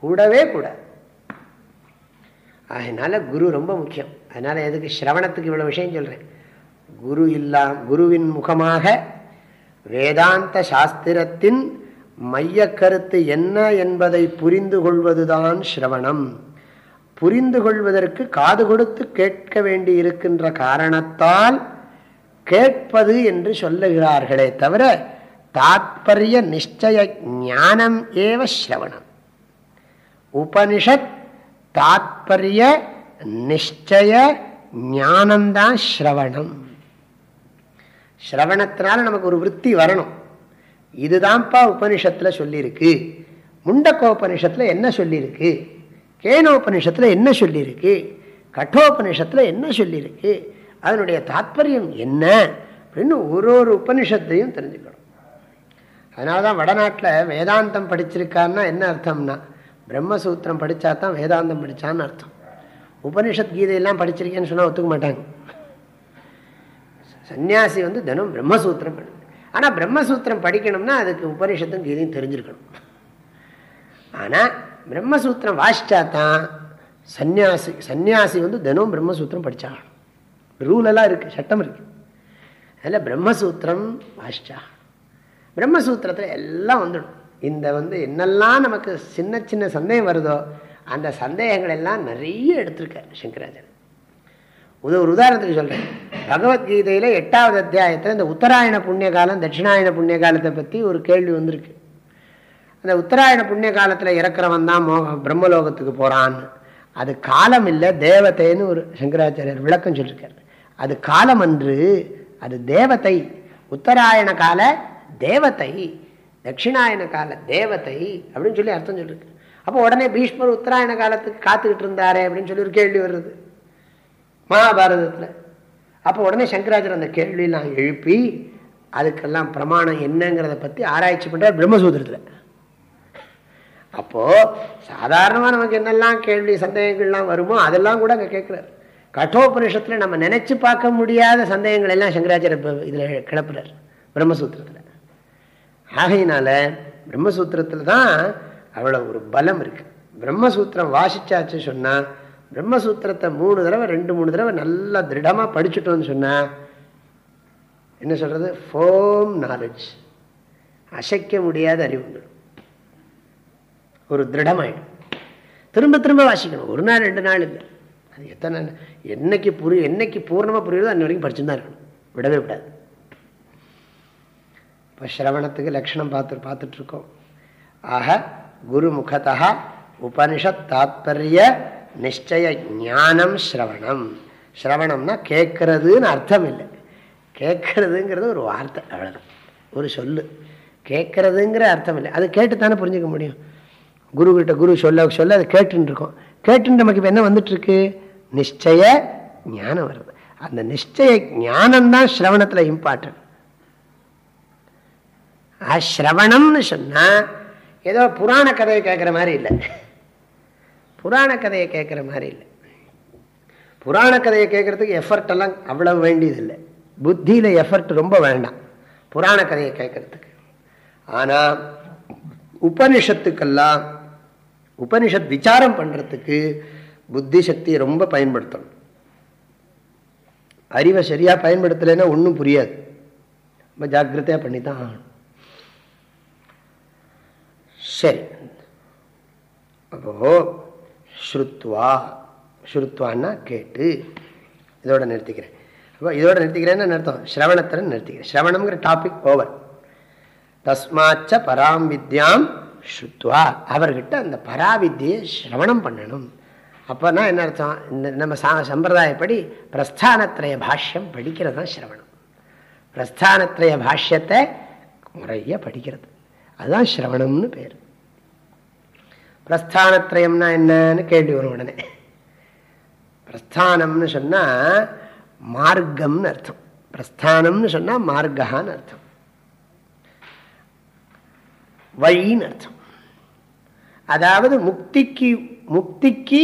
கூடவே கூடாது. அதனால குரு ரொம்ப முக்கியம். அதனால எதுக்கு? ஸ்ரவணத்துக்கு இவ்வளோ விஷயம் சொல்கிறேன் குரு இல்லா குருவின் முகமாக வேதாந்த சாஸ்திரத்தின் மைய கருத்து என்ன என்பதை புரிந்து கொள்வதுதான் ஸ்ரவணம். புரிந்து கொள்வதற்கு காது கொடுத்து கேட்க வேண்டி இருக்கின்ற காரணத்தால் கேட்பது என்று சொல்லுகிறார்களே தவிர தாத்பரிய நிச்சய ஞானம் ஏவ ஸ்ரவணம். உபனிஷத் தாத்பரிய நிச்சய ஞானம்தான் ஸ்ரவணம். ஸ்ரவணத்தினால நமக்கு ஒரு விற்பி வரணும். இதுதான்ப்பா உபனிஷத்தில் சொல்லியிருக்கு முண்டக்கோபனிஷத்தில் என்ன சொல்லியிருக்கு கேனோபனிஷத்தில் என்ன சொல்லியிருக்கு கட்டோபனிஷத்தில் என்ன சொல்லியிருக்கு அதனுடைய தாத்பரியம் என்ன? அப்படின்னு ஒரு ஒரு உபனிஷத்தையும் தெரிஞ்சுக்கணும். அதனால தான் வடநாட்டில் வேதாந்தம் படிச்சிருக்கான்னா என்ன அர்த்தம்னா பிரம்மசூத்திரம் படித்தா தான் வேதாந்தம் படித்தான்னு அர்த்தம். உபனிஷத் கீதையெல்லாம் படிச்சிருக்கேன்னு சொன்னால் ஒத்துக்க மாட்டாங்க. சன்னியாசி வந்து தினம் பிரம்மசூத்திரம் படி ஆனால் பிரம்மசூத்திரம் படிக்கணும்னா அதுக்கு உபனிஷத்தும் கீதையும் தெரிஞ்சிருக்கணும். ஆனால் பிரம்மசூத்திரம் வாசிச்சா தான் சன்னியாசி சன்னியாசி வந்து தினம் பிரம்மசூத்திரம் படித்தாகணும் ரூலெல்லாம் இருக்குது சட்டம் இருக்குது அதில் பிரம்மசூத்திரம் வாசிச்சா பிரம்மசூத்திரத்தில் எல்லாம் வந்துடும். இந்த வந்து என்னெல்லாம் நமக்கு சின்ன சின்ன சந்தேகம் வருதோ அந்த சந்தேகங்கள் எல்லாம் நிறைய எடுத்திருக்கார் சங்கராஜன் ஒரு ஒரு உதாரணத்துக்கு சொல்கிறேன் பகவத்கீதையில் எட்டாவது அத்தியாயத்தில் இந்த உத்தராயண புண்ணிய காலம் தட்சிணாயண புண்ணிய காலத்தை பற்றி ஒரு கேள்வி வந்திருக்கு. அந்த உத்தராயண புண்ணிய காலத்தில் இறக்குறவன் தான் மோக பிரம்மலோகத்துக்கு போகிறான்னு அது காலம் இல்லை தேவத்தைன்னு ஒரு சங்கராச்சாரியர் விளக்கம் சொல்லியிருக்கார் அது காலம் அன்று அது தேவத்தை உத்தராயண கால தேவத்தை தட்சிணாயன கால தேவத்தை அப்படின்னு சொல்லி அர்த்தம் சொல்லியிருக்கு அப்போ உடனே பீஷ்மர் உத்தராயண காலத்துக்கு காத்துக்கிட்டு இருந்தாரே அப்படின்னு சொல்லி ஒரு கேள்வி வருது. மகாபாரதத்தில். அப்போ உடனே சங்கராச்சர் அந்த கேள்வியெல்லாம் எழுப்பி அதுக்கெல்லாம் பிரமாணம் என்னங்கிறத பற்றி ஆராய்ச்சி பண்ணுறார் பிரம்மசூத்திரத்தில். அப்போது சாதாரணமாக நமக்கு என்னெல்லாம் கேள்வி சந்தேகங்கள்லாம் வருமோ அதெல்லாம் கூட அங்கே கேட்குறாரு கட்டோபனிஷத்தில் நம்ம நினச்சி பார்க்க முடியாத சந்தேகங்கள் எல்லாம் சங்கராச்சாரியர் இதில் கிளப்புறார் பிரம்மசூத்திரத்தில். ஆகையினால பிரம்மசூத்திரத்தில் தான் அவ்வளோ ஒரு பலம் இருக்குது பிரம்மசூத்திரம் வாசிச்சாச்சு சொன்னால் பிரம்மசூத்திரத்தை மூணு தடவை ரெண்டு மூணு தடவை நல்லா திருடமாக படிச்சுட்டோன்னு சொன்னால் என்ன சொல்கிறது ஃபோம் நாலேஜ் அசைக்க முடியாத அறிவுகள் ஒரு திருடமாயிடும் திரும்ப திரும்ப வாசிக்கணும். ஒரு நாள் ரெண்டு நாள் இல்லை. அது எத்தனை என்னைக்கு புரி என்னைக்கு பூர்ணமாக புரியுதோ அன்ன வரைக்கும் படிச்சுதான் இருக்கணும். விடவே விடாது. இப்போ சிரவணத்துக்கு லக்ஷணம் பார்த்து பார்த்துட்ருக்கோம் ஆக குருமுகத்தா உபனிஷத் தாத்பரிய நிச்சய ஞானம் ஸ்ரவணம். ஸ்ரவணம்னா கேட்கறதுன்னு அர்த்தம் இல்லை கேட்கறதுங்கிறது ஒரு வார்த்தை அவ்வளோதான் ஒரு சொல்லு. கேட்கறதுங்கிற அர்த்தம் இல்லை அது கேட்டு தானே புரிஞ்சுக்க முடியும்? குருக்கிட்ட குரு சொல்ல சொல்ல அதை கேட்டுன்னு இருக்கோம் கேட்டுன்னு நமக்கு இப்போ என்ன வந்துட்டுருக்கு? நிச்சய ஞானம் வருது. அந்த நிச்சய ஞானம்தான் ஸ்ரவணத்தில் இம்பார்ட்டன்ட் ஸ்ரவணம்னு சொன்னால் ஏதோ புராண கதையை கேட்குற மாதிரி இல்லை. புராண கதையை கேட்குற மாதிரி இல்லை. புராண கதையை கேட்குறதுக்கு எஃபர்ட் எல்லாம் அவ்வளவு வேண்டியதில்லை. புத்தியில் எஃபர்ட் ரொம்ப வேண்டாம். புராண கதையை கேட்கறதுக்கு ஆனால் உபனிஷத்துக்கெல்லாம் உபனிஷத் விசாரம் பண்ணுறதுக்கு புத்தி சக்தியை ரொம்ப பயன்படுத்தணும். அறிவை சரியாக பயன்படுத்தலைன்னா ஒன்றும் புரியாது. ரொம்ப ஜாக்கிரதையாக பண்ணி தான் ஆகணும். சரி. அப்போ ஸ்ருத்வா ஸ்ருத்வான்னா கேட்டு இதோட நிறுத்திக்கிறேன். அப்போ இதோட நிறுத்திக்கிறேன்னு அர்த்தம்? ஸ்ரவணத்தில் நிறுத்திக்கிறேன். ஸ்ரவணம்ங்கிற டாபிக் ஓவர் தஸ்மாச்ச பராம் வித்யாம் ஸ்ருத்வா. அவர்கிட்ட அந்த பராவித்தியை ஸ்ரவணம் பண்ணணும். அப்போனா என்ன அர்த்தம்? இந்த நம்ம சா சம்பிரதாயப்படி பிரஸ்தானத்திரய பாஷ்யம் படிக்கிறது தான் சிரவணம் பிரஸ்தானத்திரய பாஷ்யத்தை முறைய படிக்கிறது. அதுதான் சிரவணம்னு பேர். பிரஸ்தானத்திரயம்னா என்னன்னு கேள்வி வரும் உடனே. பிரஸ்தானம்னு சொன்னால் மார்க்கம்னு அர்த்தம். பிரஸ்தானம்னு சொன்னால் மார்க்கான்னு அர்த்தம். வழின்னு அர்த்தம். அதாவது முக்திக்கு முக்திக்கு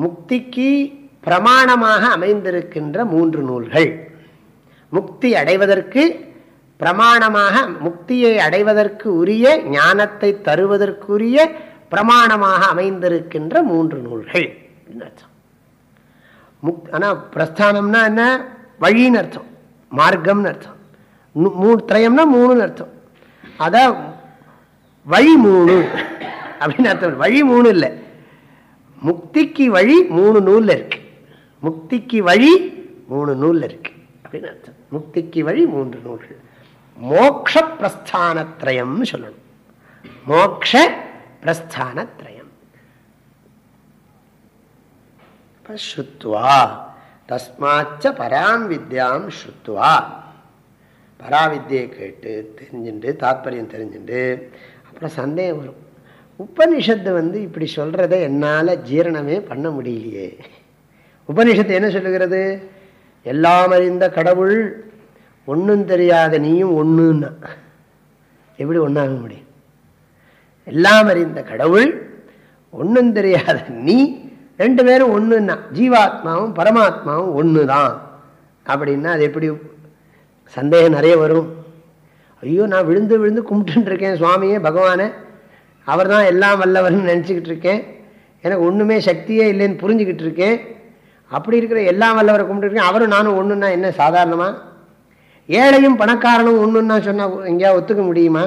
முக்திக்கு பிரமாணமாக அமைந்திருக்கின்ற மூன்று நூல்கள். முக்தி அடைவதற்கு பிரமாணமாக முக்தியை அடைவதற்கு உரிய ஞானத்தை தருவதற்குரிய பிரமாணமாக அமைந்திருக்கின்ற மூன்று நூல்கள் அர்த்தம். முக் ஆனால் பிரஸ்தானம்னா என்ன? வழின்னு அர்த்தம். மார்க்கம்னு அர்த்தம். மூ திரயம்னா மூணுன்னு அர்த்தம். அதான் வழி மூணு அப்படின்னு அர்த்தம். வழி மூணு இல்லை. முக்திக்கு வழி மூணு நூல்ல இருக்கு. முக்திக்கு வழி மூணு நூல்ல இருக்கு அப்படின்னு அர்த்தம். முக்திக்கு வழி மூன்று நூல்கள். மோக்ஷ பிரஸ்தானத்ரயம்னு சொல்லணும். மோக்ஷ பிரஸ்தானத்ரயம் ஸ்ருத்வா தஸ்மாச்ச பராம் வித்யாம் ஸ்ருத்வா. பராவித்தியை கேட்டு தெரிஞ்சுட்டு தாத்பரியம் தெரிஞ்சுட்டு அப்புறம் சந்தேகம் வரும். உபனிஷத்து வந்து இப்படி சொல்கிறத என்னால் ஜீரணமே பண்ண முடியலையே. உபனிஷத்து என்ன சொல்லுகிறது? எல்லாம் அறிந்த கடவுள் ஒன்றும் தெரியாத நீயும் ஒன்றுன்னா எப்படி ஒன்றாக முடியும்? எல்லாம் அறிந்த கடவுள் ஒன்றும் தெரியாத நீ ரெண்டு பேரும் ஒன்றுன்னா ஜீவாத்மாவும் பரமாத்மாவும் ஒன்று தான் அப்படின்னா அது எப்படி சந்தேகம் நிறைய வரும். ஐயோ நான் விழுந்து விழுந்து கும்பிட்டு இருக்கேன் சுவாமியே பகவானை. அவர் தான் எல்லாம் வல்லவர்னு நினச்சிக்கிட்டு இருக்கேன். எனக்கு ஒன்றுமே சக்தியே இல்லைன்னு புரிஞ்சுக்கிட்டு இருக்கேன். அப்படி இருக்கிற எல்லாம் வல்லவரை கும்பிட்டுருக்கேன் அவரும் நானும் ஒன்றுன்னா என்ன சாதாரணமாக ஏழையும் பணக்காரனும் ஒன்றுன்னா சொன்னால் எங்கேயா ஒத்துக்க முடியுமா?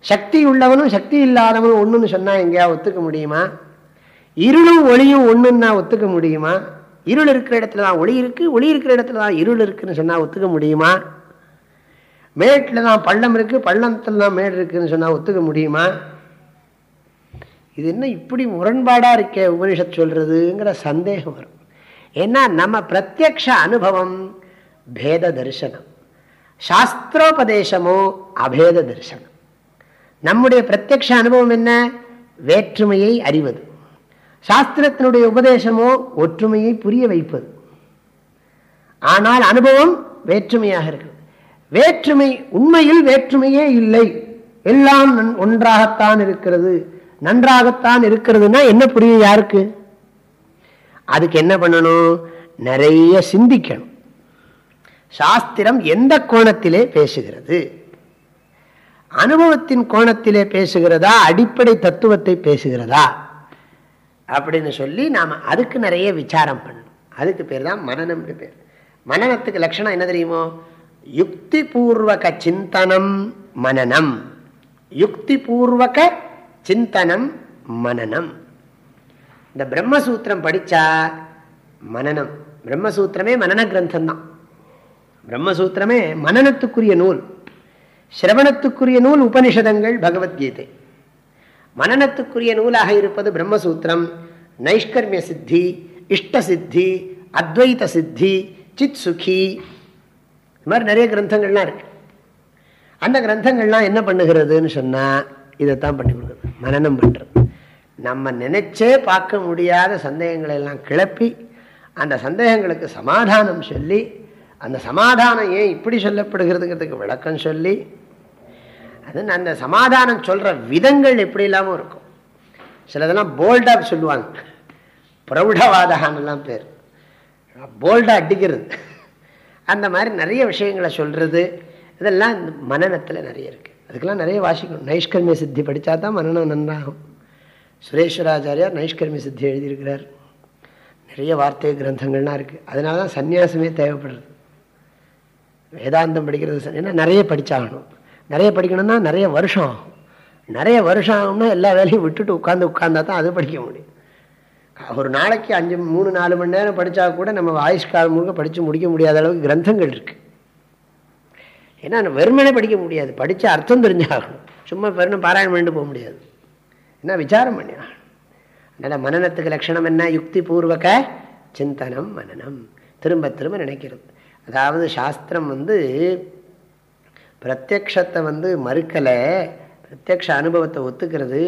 சக்தி உள்ளவனும் சக்தி இல்லாதவனும் ஒன்றுன்னு சொன்னால் எங்கேயா ஒத்துக்க முடியுமா? இருளும் ஒளியும் ஒன்றுன்னா ஒத்துக்க முடியுமா? இருள் இருக்கிற இடத்துல தான் ஒளி இருக்குது ஒளி இருக்கிற இடத்துல தான் இருள் இருக்குதுன்னு சொன்னால் ஒத்துக்க முடியுமா? மேட்டில் தான் பள்ளம் இருக்குது பள்ளத்தில் தான் மேடு இருக்குதுன்னு சொன்னால் ஒத்துக்க முடியுமா? இது என்ன இப்படி முரண்பாடாக இருக்கே உபனிஷத் சொல்கிறதுங்கிற சந்தேகம் வரும். ஏன்னா நம்ம பிரத்யக்ஷ அனுபவம் பேத தரிசனம் சாஸ்திரோபதேசமோ அபேத தரிசனம் நம்முடைய பிரத்யக்ஷ அனுபவம் என்ன? வேற்றுமையை அறிவது. சாஸ்திரத்தினுடைய உபதேசமோ ஒற்றுமையை புரிய வைப்பது. ஆனால் அனுபவம் வேற்றுமையாக இருக்கிறது. வேற்றுமை உண்மையில் வேற்றுமையே இல்லை. எல்லாம் ஒன்றாகத்தான் இருக்கிறது. நன்றாகத்தான் இருக்கிறதுனா என்ன புரியும் யாருக்கு? அதுக்கு என்ன பண்ணணும்? நிறைய சிந்திக்கணும். சாஸ்திரம் எந்த கோணத்திலே பேசுகிறது? அனுபவத்தின் கோணத்திலே பேசுகிறதா? அடிப்படை தத்துவத்தை பேசுகிறதா? அப்படின்னு சொல்லி நாம் அதுக்கு நிறைய விசாரம் பண்ணணும். அதுக்கு பேர் தான் மனநம்னு பேர். மனநத்துக்கு லட்சணம் என்ன தெரியுமோ? யுக்தி பூர்வக சிந்தனம் மனநம். யுக்தி பூர்வக சிந்தனம் மனநம். இந்த பிரம்மசூத்திரம் படித்தா மனநம். பிரம்மசூத்திரமே மனன கிரந்தம் தான் பிரம்மசூத்திரமே மனநத்துக்குரிய நூல். சிரவணத்துக்குரிய நூல் உபனிஷதங்கள் பகவத்கீதை. மனநத்துக்குரிய நூலாக இருப்பது பிரம்மசூத்திரம். நைஷ்கர்மிய சித்தி இஷ்ட சித்தி அத்வைத சித்தி சித் சுகி. இது மாதிரி நிறைய கிரந்தங்கள்லாம் இருக்கு. அந்த கிரந்தங்கள்லாம் என்ன பண்ணுகிறதுன்னு சொன்னால் இதைத்தான் பண்ணி கொடுக்குறது. மனநம் பண்ணுறது நம்ம நினைச்சே பார்க்க முடியாத சந்தேகங்களை எல்லாம் கிளப்பி அந்த சந்தேகங்களுக்கு சமாதானம் சொல்லி அந்த சமாதானம் ஏன் இப்படி சொல்லப்படுகிறதுங்கிறதுக்கு விளக்கம் சொல்லி அது அந்த சமாதானம் சொல்கிற விதங்கள் எப்படி இல்லாமல் இருக்கும். சிலதெல்லாம் போல்டாக சொல்லுவாங்க. பிரௌடவாதகான்லாம் பேர். போல்டாக அடிக்கிறது. அந்த மாதிரி நிறைய விஷயங்களை சொல்கிறது இதெல்லாம் மனநத்தில் நிறைய இருக்குது அதுக்கெல்லாம் நிறைய வாசிக்கணும். நைஷ்கர்மிய சித்தி படித்தா தான் மனநம் நன்றாகும். சுரேஸ்வராச்சாரியார் நைஷ்கர்மிய சித்தி எழுதியிருக்கிறார். நிறைய வார்த்தை கிரந்தங்கள்லாம் இருக்குது அதனால தான் சன்னியாசமே தேவைப்படுறது. வேதாந்தம் படிக்கிறது ஏன்னா நிறைய படித்தாகணும் நிறைய படிக்கணும்னா நிறைய வருஷம் ஆகும். நிறைய வருஷம் ஆகும்னா எல்லா வேலையும் விட்டுட்டு உட்காந்து உட்காந்தா தான் அது படிக்க முடியும். ஒரு நாளைக்கு அஞ்சு மூணு நாலு மணி நேரம் படித்தா கூட நம்ம ஆயுஷ்காலம் முழுக்க படித்து முடிக்க முடியாத அளவுக்கு கிரந்தங்கள் இருக்குது ஏன்னா வெறுமனே படிக்க முடியாது. படித்து அர்த்தம் தெரிஞ்சாகணும். சும்மா வெறும் பாராயணம் பண்ணிட்டு போக முடியாது. என்ன விசாரம் பண்ணி அதனால் மனநத்துக்கு லட்சணம் என்ன? யுக்தி பூர்வக சிந்தனம் மனநம். திரும்ப திரும்ப நினைக்கிறது. அதாவது சாஸ்திரம் வந்து பிரத்யக்ஷத்தை வந்து மறுக்கலை பிரத்யக்ஷ அனுபவத்தை ஒத்துக்கிறது.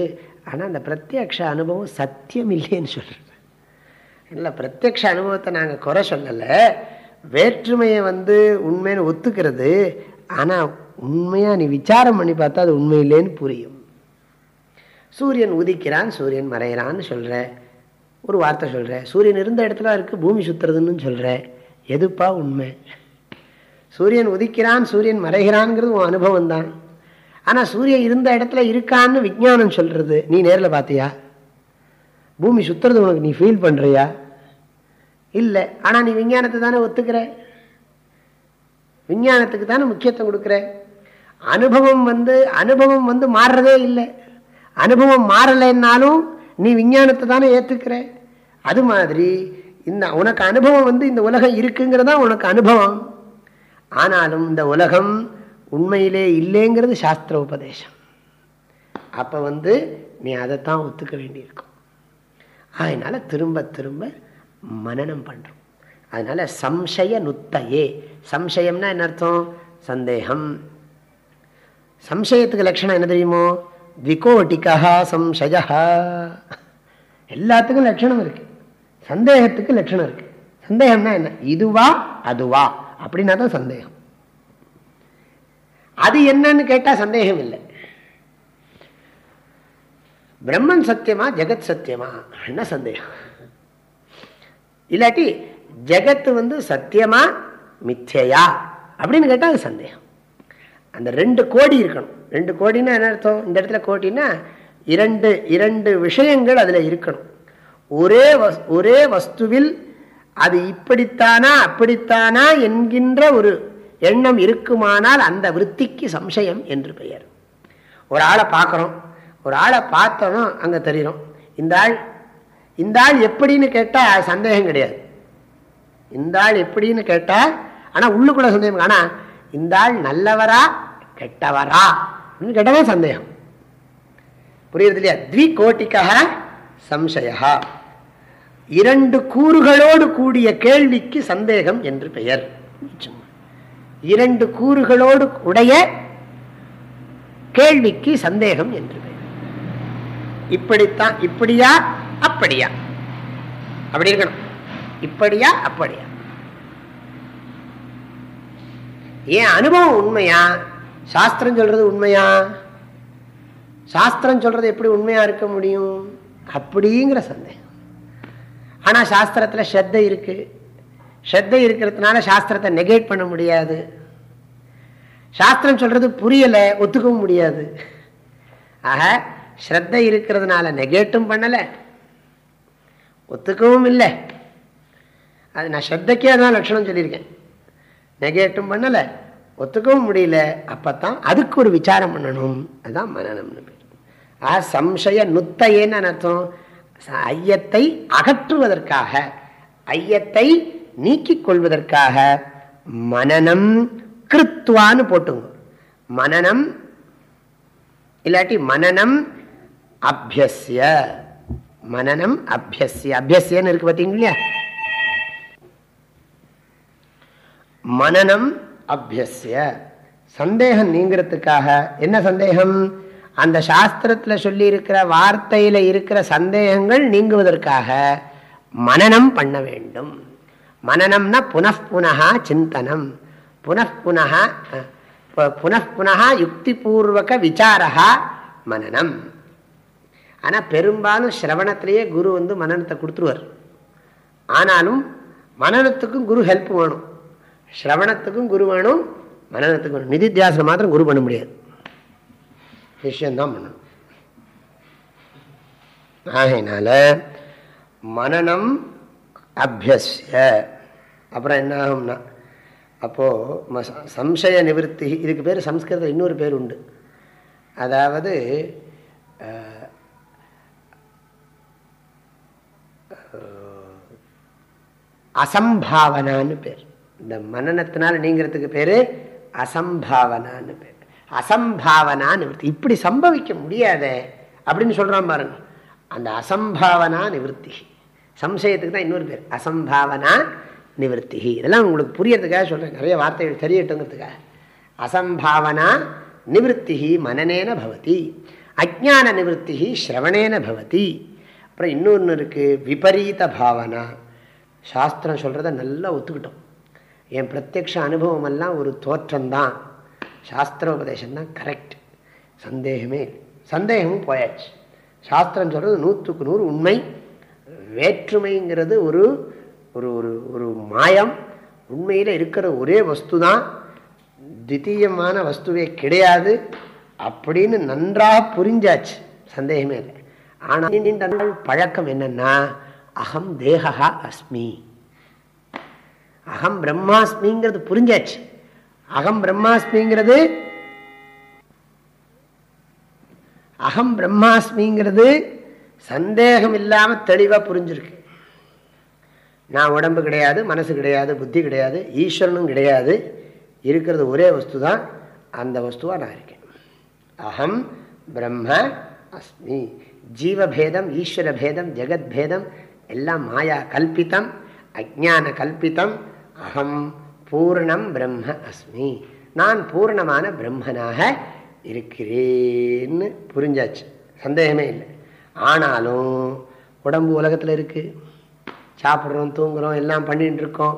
ஆனால் அந்த பிரத்யக்ஷ அனுபவம் சத்தியம் இல்லைன்னு சொல்கிறது இல்லை பிரத்யக்ஷ அனுபவத்தை நாங்கள் குறை சொல்லலை. வேற்றுமையை வந்து உண்மைன்னு ஒத்துக்கிறது. ஆனால் உண்மையாக நீ விசாரம் பண்ணி பார்த்தா அது உண்மை இல்லைன்னு புரியும். சூரியன் உதிக்கிறான் சூரியன் மறைகிறான்னு சொல்கிற ஒரு வார்த்தை சொல்கிற சூரியன் இருந்த இடத்துல இருக்குது பூமி சுற்றுறதுன்னு சொல்கிறேன் எதுப்பா உண்மை? சூரியன் உதிக்கிறான் சூரியன் மறைகிறான்ங்கிறது உன் அனுபவம் தான். ஆனால் சூரியன் இருந்த இடத்துல இருக்கான்னு விஜானம் சொல்கிறது நீ நேரில் பார்த்தியா பூமி சுற்றுறது உனக்கு நீ ஃபீல் பண்ணுறியா இல்லை. ஆனால் நீ விஞ்ஞானத்தை தானே ஒத்துக்கிற? விஞ்ஞானத்துக்கு தானே முக்கியத்துவம் கொடுக்குற? அனுபவம் வந்து அனுபவம் வந்து மாறுறதே இல்லை. அனுபவம் மாறலைன்னாலும் நீ விஞ்ஞானத்தை தானே ஏற்றுக்கிற அது மாதிரி இந்த உனக்கு அனுபவம் வந்து இந்த உலகம் இருக்குங்கிறதா உனக்கு அனுபவம்? ஆனாலும் இந்த உலகம் உண்மையிலே இல்லைங்கிறது சாஸ்திர உபதேசம். அப்போ வந்து நீ அதைத்தான் ஒத்துக்க வேண்டியிருக்கும். அதனால திரும்ப திரும்ப மனநம் பண்ணுறோம் அதனால சம்சய நுத்தையே. சம்சயம்னா என்ன அர்த்தம்? சந்தேகம். சம்சயத்துக்கு லட்சணம் என்ன தெரியுமோ? விகோட்டிகா சம்சயா எல்லாத்துக்கும் லட்சணம் இருக்கு. சந்தேகத்துக்கு லட்சணம் இருக்கு. சந்தேகம்னா என்ன? இதுவா அதுவா? அப்படின்னா தான் சந்தேகம். அது என்னன்னு கேட்டா சந்தேகம் இல்லை. பிரம்மன் சத்தியமா ஜெகத் சத்தியமா? என்ன சந்தேகம்? இல்லாட்டி ஜெகத்து வந்து சத்தியமா மிச்சையா அப்படின்னு கேட்டால் அது சந்தேகம். அந்த ரெண்டு கோடி இருக்கணும். ரெண்டு கோடின்னா என்ன அர்த்தம்? இந்த இடத்துல கோடினா இரண்டு இரண்டு விஷயங்கள் அதில் இருக்கணும். ஒரே வஸ் ஒரே வஸ்துவில் அது இப்படித்தானா அப்படித்தானா என்கின்ற ஒரு எண்ணம் இருக்குமானால் அந்த விற்பிக்கு சம்சயம் என்று பெயர். ஒரு ஆளை பார்க்குறோம் ஒரு ஆளை பார்த்தோம் அங்கே தெரியும். இந்த ஆள் இந்த ஆள் எப்படின்னு கேட்டால் சந்தேகம் கிடையாது. இந்த ஆள் எப்படின்னு கேட்டால் ஆனால் உள்ளுக்குள்ள சந்தேகம் ஆனால் இந்த ஆள் நல்லவரா கெட்டவரா? கேட்டதான் சந்தேகம். புரியுறது இல்லையா? த்விகோட்டிகா சம்சயா இரண்டு கூறுகளோடு கூடிய கேள்விக்கு சந்தேகம் என்று பெயர். இரண்டு கூறுகளோடு உடைய கேள்விக்கு சந்தேகம் என்று பெயர். இப்படித்தான் இப்படியா அப்படியா? அப்படி இருக்கணும். இப்படியா அப்படியா? ஏன் அனுபவம் உண்மையா? சாஸ்திரம் சொல்றது உண்மையா? சாஸ்திரம் சொல்றது எப்படி உண்மையா இருக்க முடியும்? அப்படிங்கிற சந்தேகம். ஆனா சாஸ்திரத்துல ஸ்ரத்தை இருக்கு. ஸ்ரத்தை இருக்கிறதுனால சாஸ்திரத்தை நெகேட் பண்ண முடியாது. சாஸ்திரம் சொல்றது புரியல ஒத்துக்கவும் முடியாது. ஆக ஸ்ரத்தை இருக்கிறதுனால நெகேட்டும் பண்ணலை ஒத்துக்கவும் இல்லை. அது நான் ஸ்ரத்தைக்கே தான் லட்சணம் சொல்லியிருக்கேன். நெகேட்டும் பண்ணலை ஒத்துக்கவும் முடியல அப்போத்தான் அதுக்கு ஒரு விசாரம் பண்ணணும். அதுதான் மனநம்னு பேர். ஆ சம்சய நுத்தையேன்னு அர்த்தம். ஐயத்தை அகற்றுவதற்காக ஐயத்தை நீக்கிக் கொள்வதற்காக மனநம் கிருத்வான்னு போட்டுங்க. மனநம் இல்லாட்டி மனநம் அபியசிய மனநம் அபியசிய அபியசியன்னு இருக்கு பார்த்தீங்களா மனநம் அபியசிய சந்தேகம் நீங்கிறதுக்காக என்ன சந்தேகம்? அந்த சாஸ்திரத்தில் சொல்லியிருக்கிற வார்த்தையில் இருக்கிற சந்தேகங்கள் நீங்குவதற்காக மனநம் பண்ண வேண்டும். மனநம்னா புனப்புனகா சிந்தனம். புனப்புனகா புனப்புனகா யுக்திபூர்வக விசாரகா மனநம் ஆனால் பெரும்பாலும் சிரவணத்திலேயே குரு வந்து மனநத்தை கொடுத்துருவார். ஆனாலும் மனநத்துக்கும் குரு ஹெல்ப் வேணும். ஸ்ரவணத்துக்கும் குரு வேணும் மனநத்துக்கும் வேணும். நிதித்தியாசனம் மாத்திரம் குரு பண்ண முடியாது. விஷயம்தான் பண்ணணும் ஆகையினால மனநம் அபியசிய அப்புறம் என்ன ஆகும்னா அப்போது சம்சய நிவர்த்தி இதுக்கு பேர் சம்ஸ்கிருதம் இன்னொரு பேர் உண்டு. அதாவது அசம்பாவனான்னு பேர். இந்த மனநத்தினால் நீங்கிறதுக்கு பேர் அசம்பாவனான்னு பேர். அசம்பாவனா நிவர்த்தி. இப்படி சம்பவிக்க முடியாத அப்படின்னு சொல்கிறான் பாருங்க. அந்த அசம்பாவனா நிவர்த்தி. சம்சயத்துக்கு தான் இன்னொரு பேர். அசம்பாவனா நிவர்த்தி. இதெல்லாம் உங்களுக்கு புரியறதுக்காக சொல்கிறேன் நிறைய வார்த்தைகள் தெரியட்டுங்கிறதுக்காக. அசம்பாவனா நிவர்த்தி மனநேன பவதி. அஜான நிவர்த்தி ஸ்ரவணேன பவதி. அப்புறம் இன்னொன்று இருக்குது விபரீத பாவனா. சாஸ்திரம் சொல்கிறத நல்லா ஒத்துக்கிட்டோம். என் பிரத்யக்ஷ அனுபவமெல்லாம் ஒரு தோற்றம்தான். சாஸ்திரோபதேசம் தான் கரெக்ட் சந்தேகமே சந்தேகமும் போயாச்சு. சாஸ்திரம் சொல்கிறது நூற்றுக்கு நூறு உண்மை. வேற்றுமைங்கிறது ஒரு ஒரு ஒரு ஒரு மாயம். உண்மையில் இருக்கிற ஒரே வஸ்து தான் தித்தீயமான வஸ்துவே கிடையாது. அப்படின்னு நன்றாக புரிஞ்சாச்சு. சந்தேகமே இல்லை. ஆனால் நீண்ட நாள் பழக்கம் என்னென்னா அகம் தேகா அஸ்மி. அகம் பிரம்மாஸ்மிங்கிறது புரிஞ்சாச்சு. அகம் பிரம்மாஸ்மிங்கிறது அகம் பிரம்மாஸ்மிங்கிறது சந்தேகம் இல்லாமல் தெளிவாக புரிஞ்சிருக்கு. நான் உடம்பு கிடையாது மனசு கிடையாது புத்தி கிடையாது ஈஸ்வரனும் கிடையாது. இருக்கிறது ஒரே வஸ்து தான் அந்த வஸ்துவாக நான் இருக்கேன். அகம் பிரம்ம அஸ்மி ஜீவபேதம் ஈஸ்வர பேதம் எல்லாம் மாயா கல்பித்தம் அஜான கல்பித்தம் அகம் பூர்ணம் பிரம்ம அஸ்மி. நான் பூர்ணமான பிரம்மனாக இருக்கிறேன்னு புரிஞ்சாச்சு. சந்தேகமே இல்லை. ஆனாலும் உடம்பு உலகத்தில் இருக்குது சாப்பிட்றோம் தூங்குகிறோம் எல்லாம் பண்ணிகிட்டு இருக்கோம்.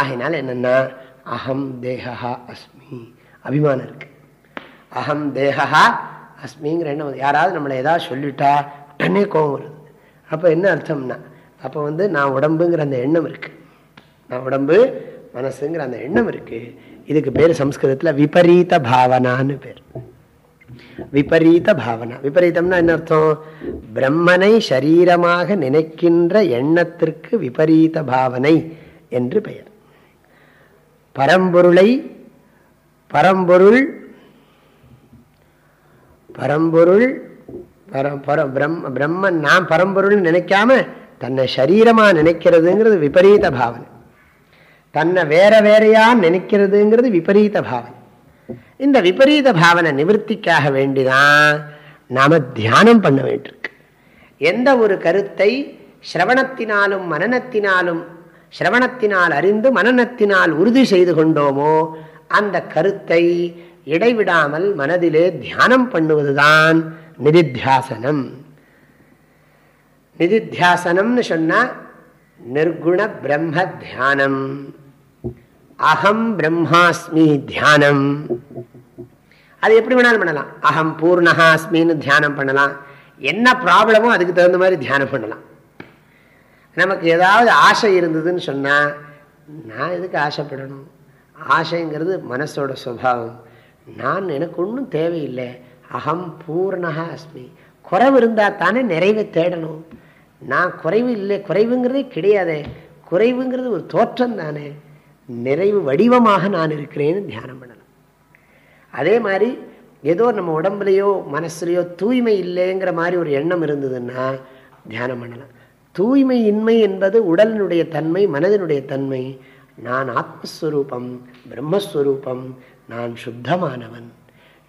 ஆகினால என்னென்னா அகம் தேகா அஸ்மி. அபிமானம் இருக்கு. அகம் தேகா அஸ்மிங்கிற எண்ணம் யாராவது நம்மளை ஏதாவது சொல்லிட்டா உடனே கோபம் வருது. அப்போ என்ன அர்த்தம்னா அப்போ வந்து நான் உடம்புங்கிற அந்த எண்ணம் இருக்குது நான் உடம்பு மனசுங்கிற அந்த எண்ணம் இருக்கு. இதுக்கு பேர் சம்ஸ்கிருதத்தில் விபரீத பாவனான்னு பேர். விபரீத பாவனா. விபரீதம்னா என்ன அர்த்தம்? பிரம்மனை சரீரமாக நினைக்கின்ற எண்ணத்திற்கு விபரீத பாவனை என்று பெயர். பரம்பொருளை பரம்பொருள் பரம்பொருள் பிரம்மன் நான் பரம்பொருள் நினைக்காம தன்னை சரீரமா நினைக்கிறதுங்கிறது விபரீத பாவனை. தன்னை வேற வேறையா நினைக்கிறதுங்கிறது விபரீத பாவனை. இந்த விபரீத பாவனை நிவர்த்திக்காக வேண்டிதான் நாம தியானம் பண்ண வேண்டியிருக்கு. எந்த ஒரு கருத்தை சிரவணத்தினாலும் மனநத்தினாலும் சிரவணத்தினால் அறிந்து மனநத்தினால் உறுதி செய்து கொண்டோமோ அந்த கருத்தை இடைவிடாமல் மனதிலே தியானம் பண்ணுவதுதான் நிதித்தியாசனம். நிதித்தியாசனம்னு சொன்னா நிர்குண பிரம்ம தியானம். அகம் பிரம்மாஸ்மி தியானம். அது எப்படி வேணாலும் பண்ணலாம். அகம் பூர்ணஹாஸ்மின்னு தியானம் பண்ணலாம். என்ன ப்ராப்ளமோ அதுக்கு தகுந்த மாதிரி தியானம் பண்ணலாம். நமக்கு ஏதாவது ஆசை இருந்ததுன்னு சொன்னால் நான் எதுக்கு ஆசைப்படணும்? ஆசைங்கிறது மனசோட சுவாவம் நான் எனக்கு ஒன்றும் தேவையில்லை. அகம் பூர்ணகா அஸ்மி குறைவு இருந்தால் தானே நிறைவை தேடணும். நான் குறைவு இல்லை. குறைவுங்கிறதே கிடையாது. குறைவுங்கிறது ஒரு தோற்றம் தானே. நிறைவு வடிவமாக நான் இருக்கிறேன்னு தியானம் பண்ணலாம். அதே மாதிரி ஏதோ நம்ம உடம்புலையோ மனசுலையோ தூய்மை இல்லைங்கிற மாதிரி ஒரு எண்ணம் இருந்ததுன்னா தியானம் பண்ணலாம். தூய்மை இன்மை என்பது உடலினுடைய தன்மை மனதினுடைய தன்மை. நான் ஆத்மஸ்வரூபம் பிரம்மஸ்வரூபம் நான் சுத்தமானவன்.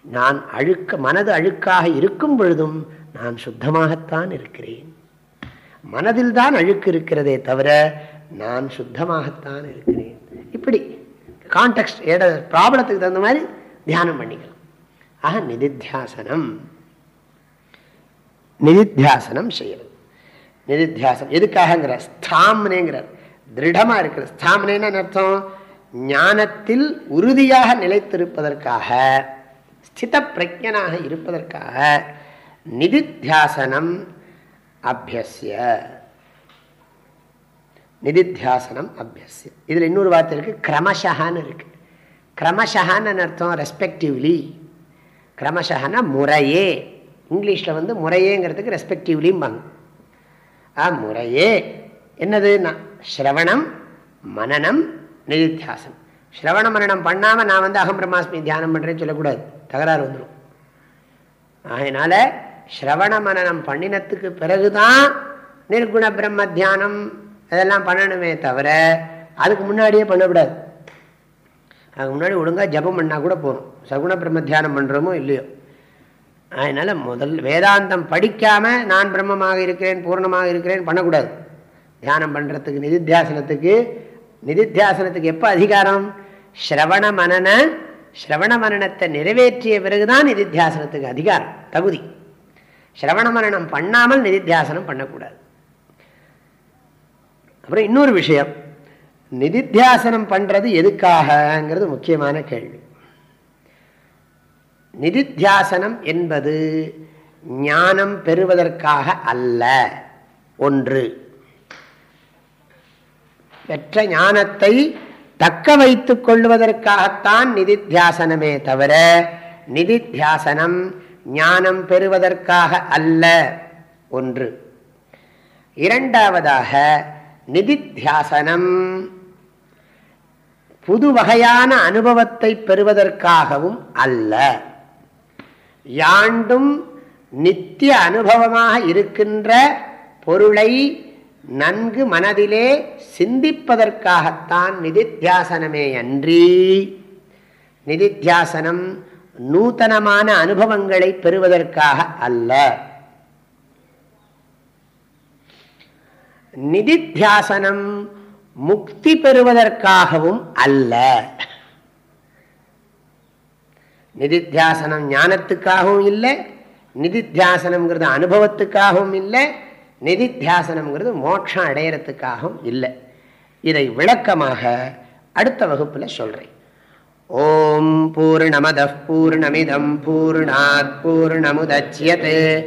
நான் அழுக்க மனது அழுக்காக இருக்கும் பொழுதும் நான் சுத்தமாகத்தான் இருக்கிறேன். மனதில்தான் அழுக்கு இருக்கிறதே தவிர நான் சுத்தமாகத்தான் இருக்கிறேன். இப்படி கான்டெக்ட் ஏட ப்ராப்ளத்துக்கு தகுந்த மாதிரி தியானம் பண்ணிக்கலாம். ஆக நிதித்தியாசனம். நிதித்தியாசனம் செய்யறது. நிதித்தியாசனம் எதுக்காகங்கிற? ஸ்தாமனேங்கிறார். திருடமாக இருக்கிற ஸ்தாமனேன்னு அர்த்தம்? ஞானத்தில் உறுதியாக நிலைத்திருப்பதற்காக ஸ்தித பிரஜனாக இருப்பதற்காக நிதித்தியாசனம் அபியசிய நிதித்தியாசனம் அபியசியம் இதில் இன்னொரு வார்த்தை இருக்குது கிரமஷகான்னு இருக்கு. கிரமஷகான்னு அர்த்தம்? ரெஸ்பெக்டிவ்லி கிரமஷகனா முறையே. இங்கிலீஷில் வந்து முறையேங்கிறதுக்கு ரெஸ்பெக்டிவ்லிம்பாங்க ஆ முறையே. என்னது? ஸ்ரவணம் மனநம் நிதித்தியாசனம். ஸ்ரவண மரணம் பண்ணாமல் நான் வந்து அகம் பிரம்மாஸ்மி தியானம் பண்ணுறேன்னு சொல்லக்கூடாது. தகராறு வந்துடும் அதனால் ஸ்ரவண மனநம் பண்ணினத்துக்கு பிறகுதான் நிர்குண பிரம்ம தியானம் அதெல்லாம் பண்ணணுமே தவிர அதுக்கு முன்னாடியே பண்ணக்கூடாது. அதுக்கு முன்னாடி ஒழுங்காக ஜபம் பண்ணால் கூட போகும் சகுண பிரம்ம தியானம் பண்ணுறோமோ இல்லையோ. அதனால் முதல் வேதாந்தம் படிக்காமல் நான் பிரம்மமாக இருக்கிறேன் பூர்ணமாக இருக்கிறேன் பண்ணக்கூடாது. தியானம் பண்ணுறதுக்கு நிதித்தியாசனத்துக்கு நிதித்தியாசனத்துக்கு எப்போ அதிகாரம்? ஸ்ரவண மனன ஸ்ரவண மரணத்தை நிறைவேற்றிய பிறகுதான் நிதித்தியாசனத்துக்கு அதிகாரம் தகுதி. ஸ்ரவண மரணம் பண்ணாமல் நிதித்தியாசனம் பண்ணக்கூடாது. அப்புறம் இன்னொரு விஷயம். நிதித்தியாசனம் பண்றது எதுக்காகங்கிறது முக்கியமான கேள்வி. நிதித்தியாசனம் என்பது ஞானம் பெறுவதற்காக அல்ல. ஒன்று. பெற்ற ஞானத்தை தக்க வைத்துக் கொள்வதற்காகத்தான் நிதித்தியாசனமே தவிர நிதித்தியாசனம் ஞானம் பெறுவதற்காக அல்ல. ஒன்று. இரண்டாவதாக நிதித்தியாசனம். புது வகையான அனுபவத்தை பெறுவதற்காகவும் அல்ல. யாண்டும் நித்திய அனுபவமாக இருக்கின்ற பொருளை நன்கு மனதிலே சிந்திப்பதற்காகத்தான் நிதித்தியாசனமே அன்றி. நிதித்தியாசனம் நூத்தனமான அனுபவங்களை பெறுவதற்காக அல்ல. நிதித்தியாசனம் முக்தி பெறுவதற்காகவும் அல்ல. நிதித்தியாசனம் ஞானத்துக்காகவும் இல்லை நிதித்தியாசனம்ங்கிறது அனுபவத்துக்காகவும் இல்லை நிதித்தியாசனம்ங்கிறது மோட்சம் அடையிறதுக்காகவும் இல்லை. இதை விளக்கமாக அடுத்த வகுப்பில் சொல்கிறேன் ஓம் பூர்ணமத பூர்ணமிதம் பூர்ணாத் பூர்ணமுதச்சியது.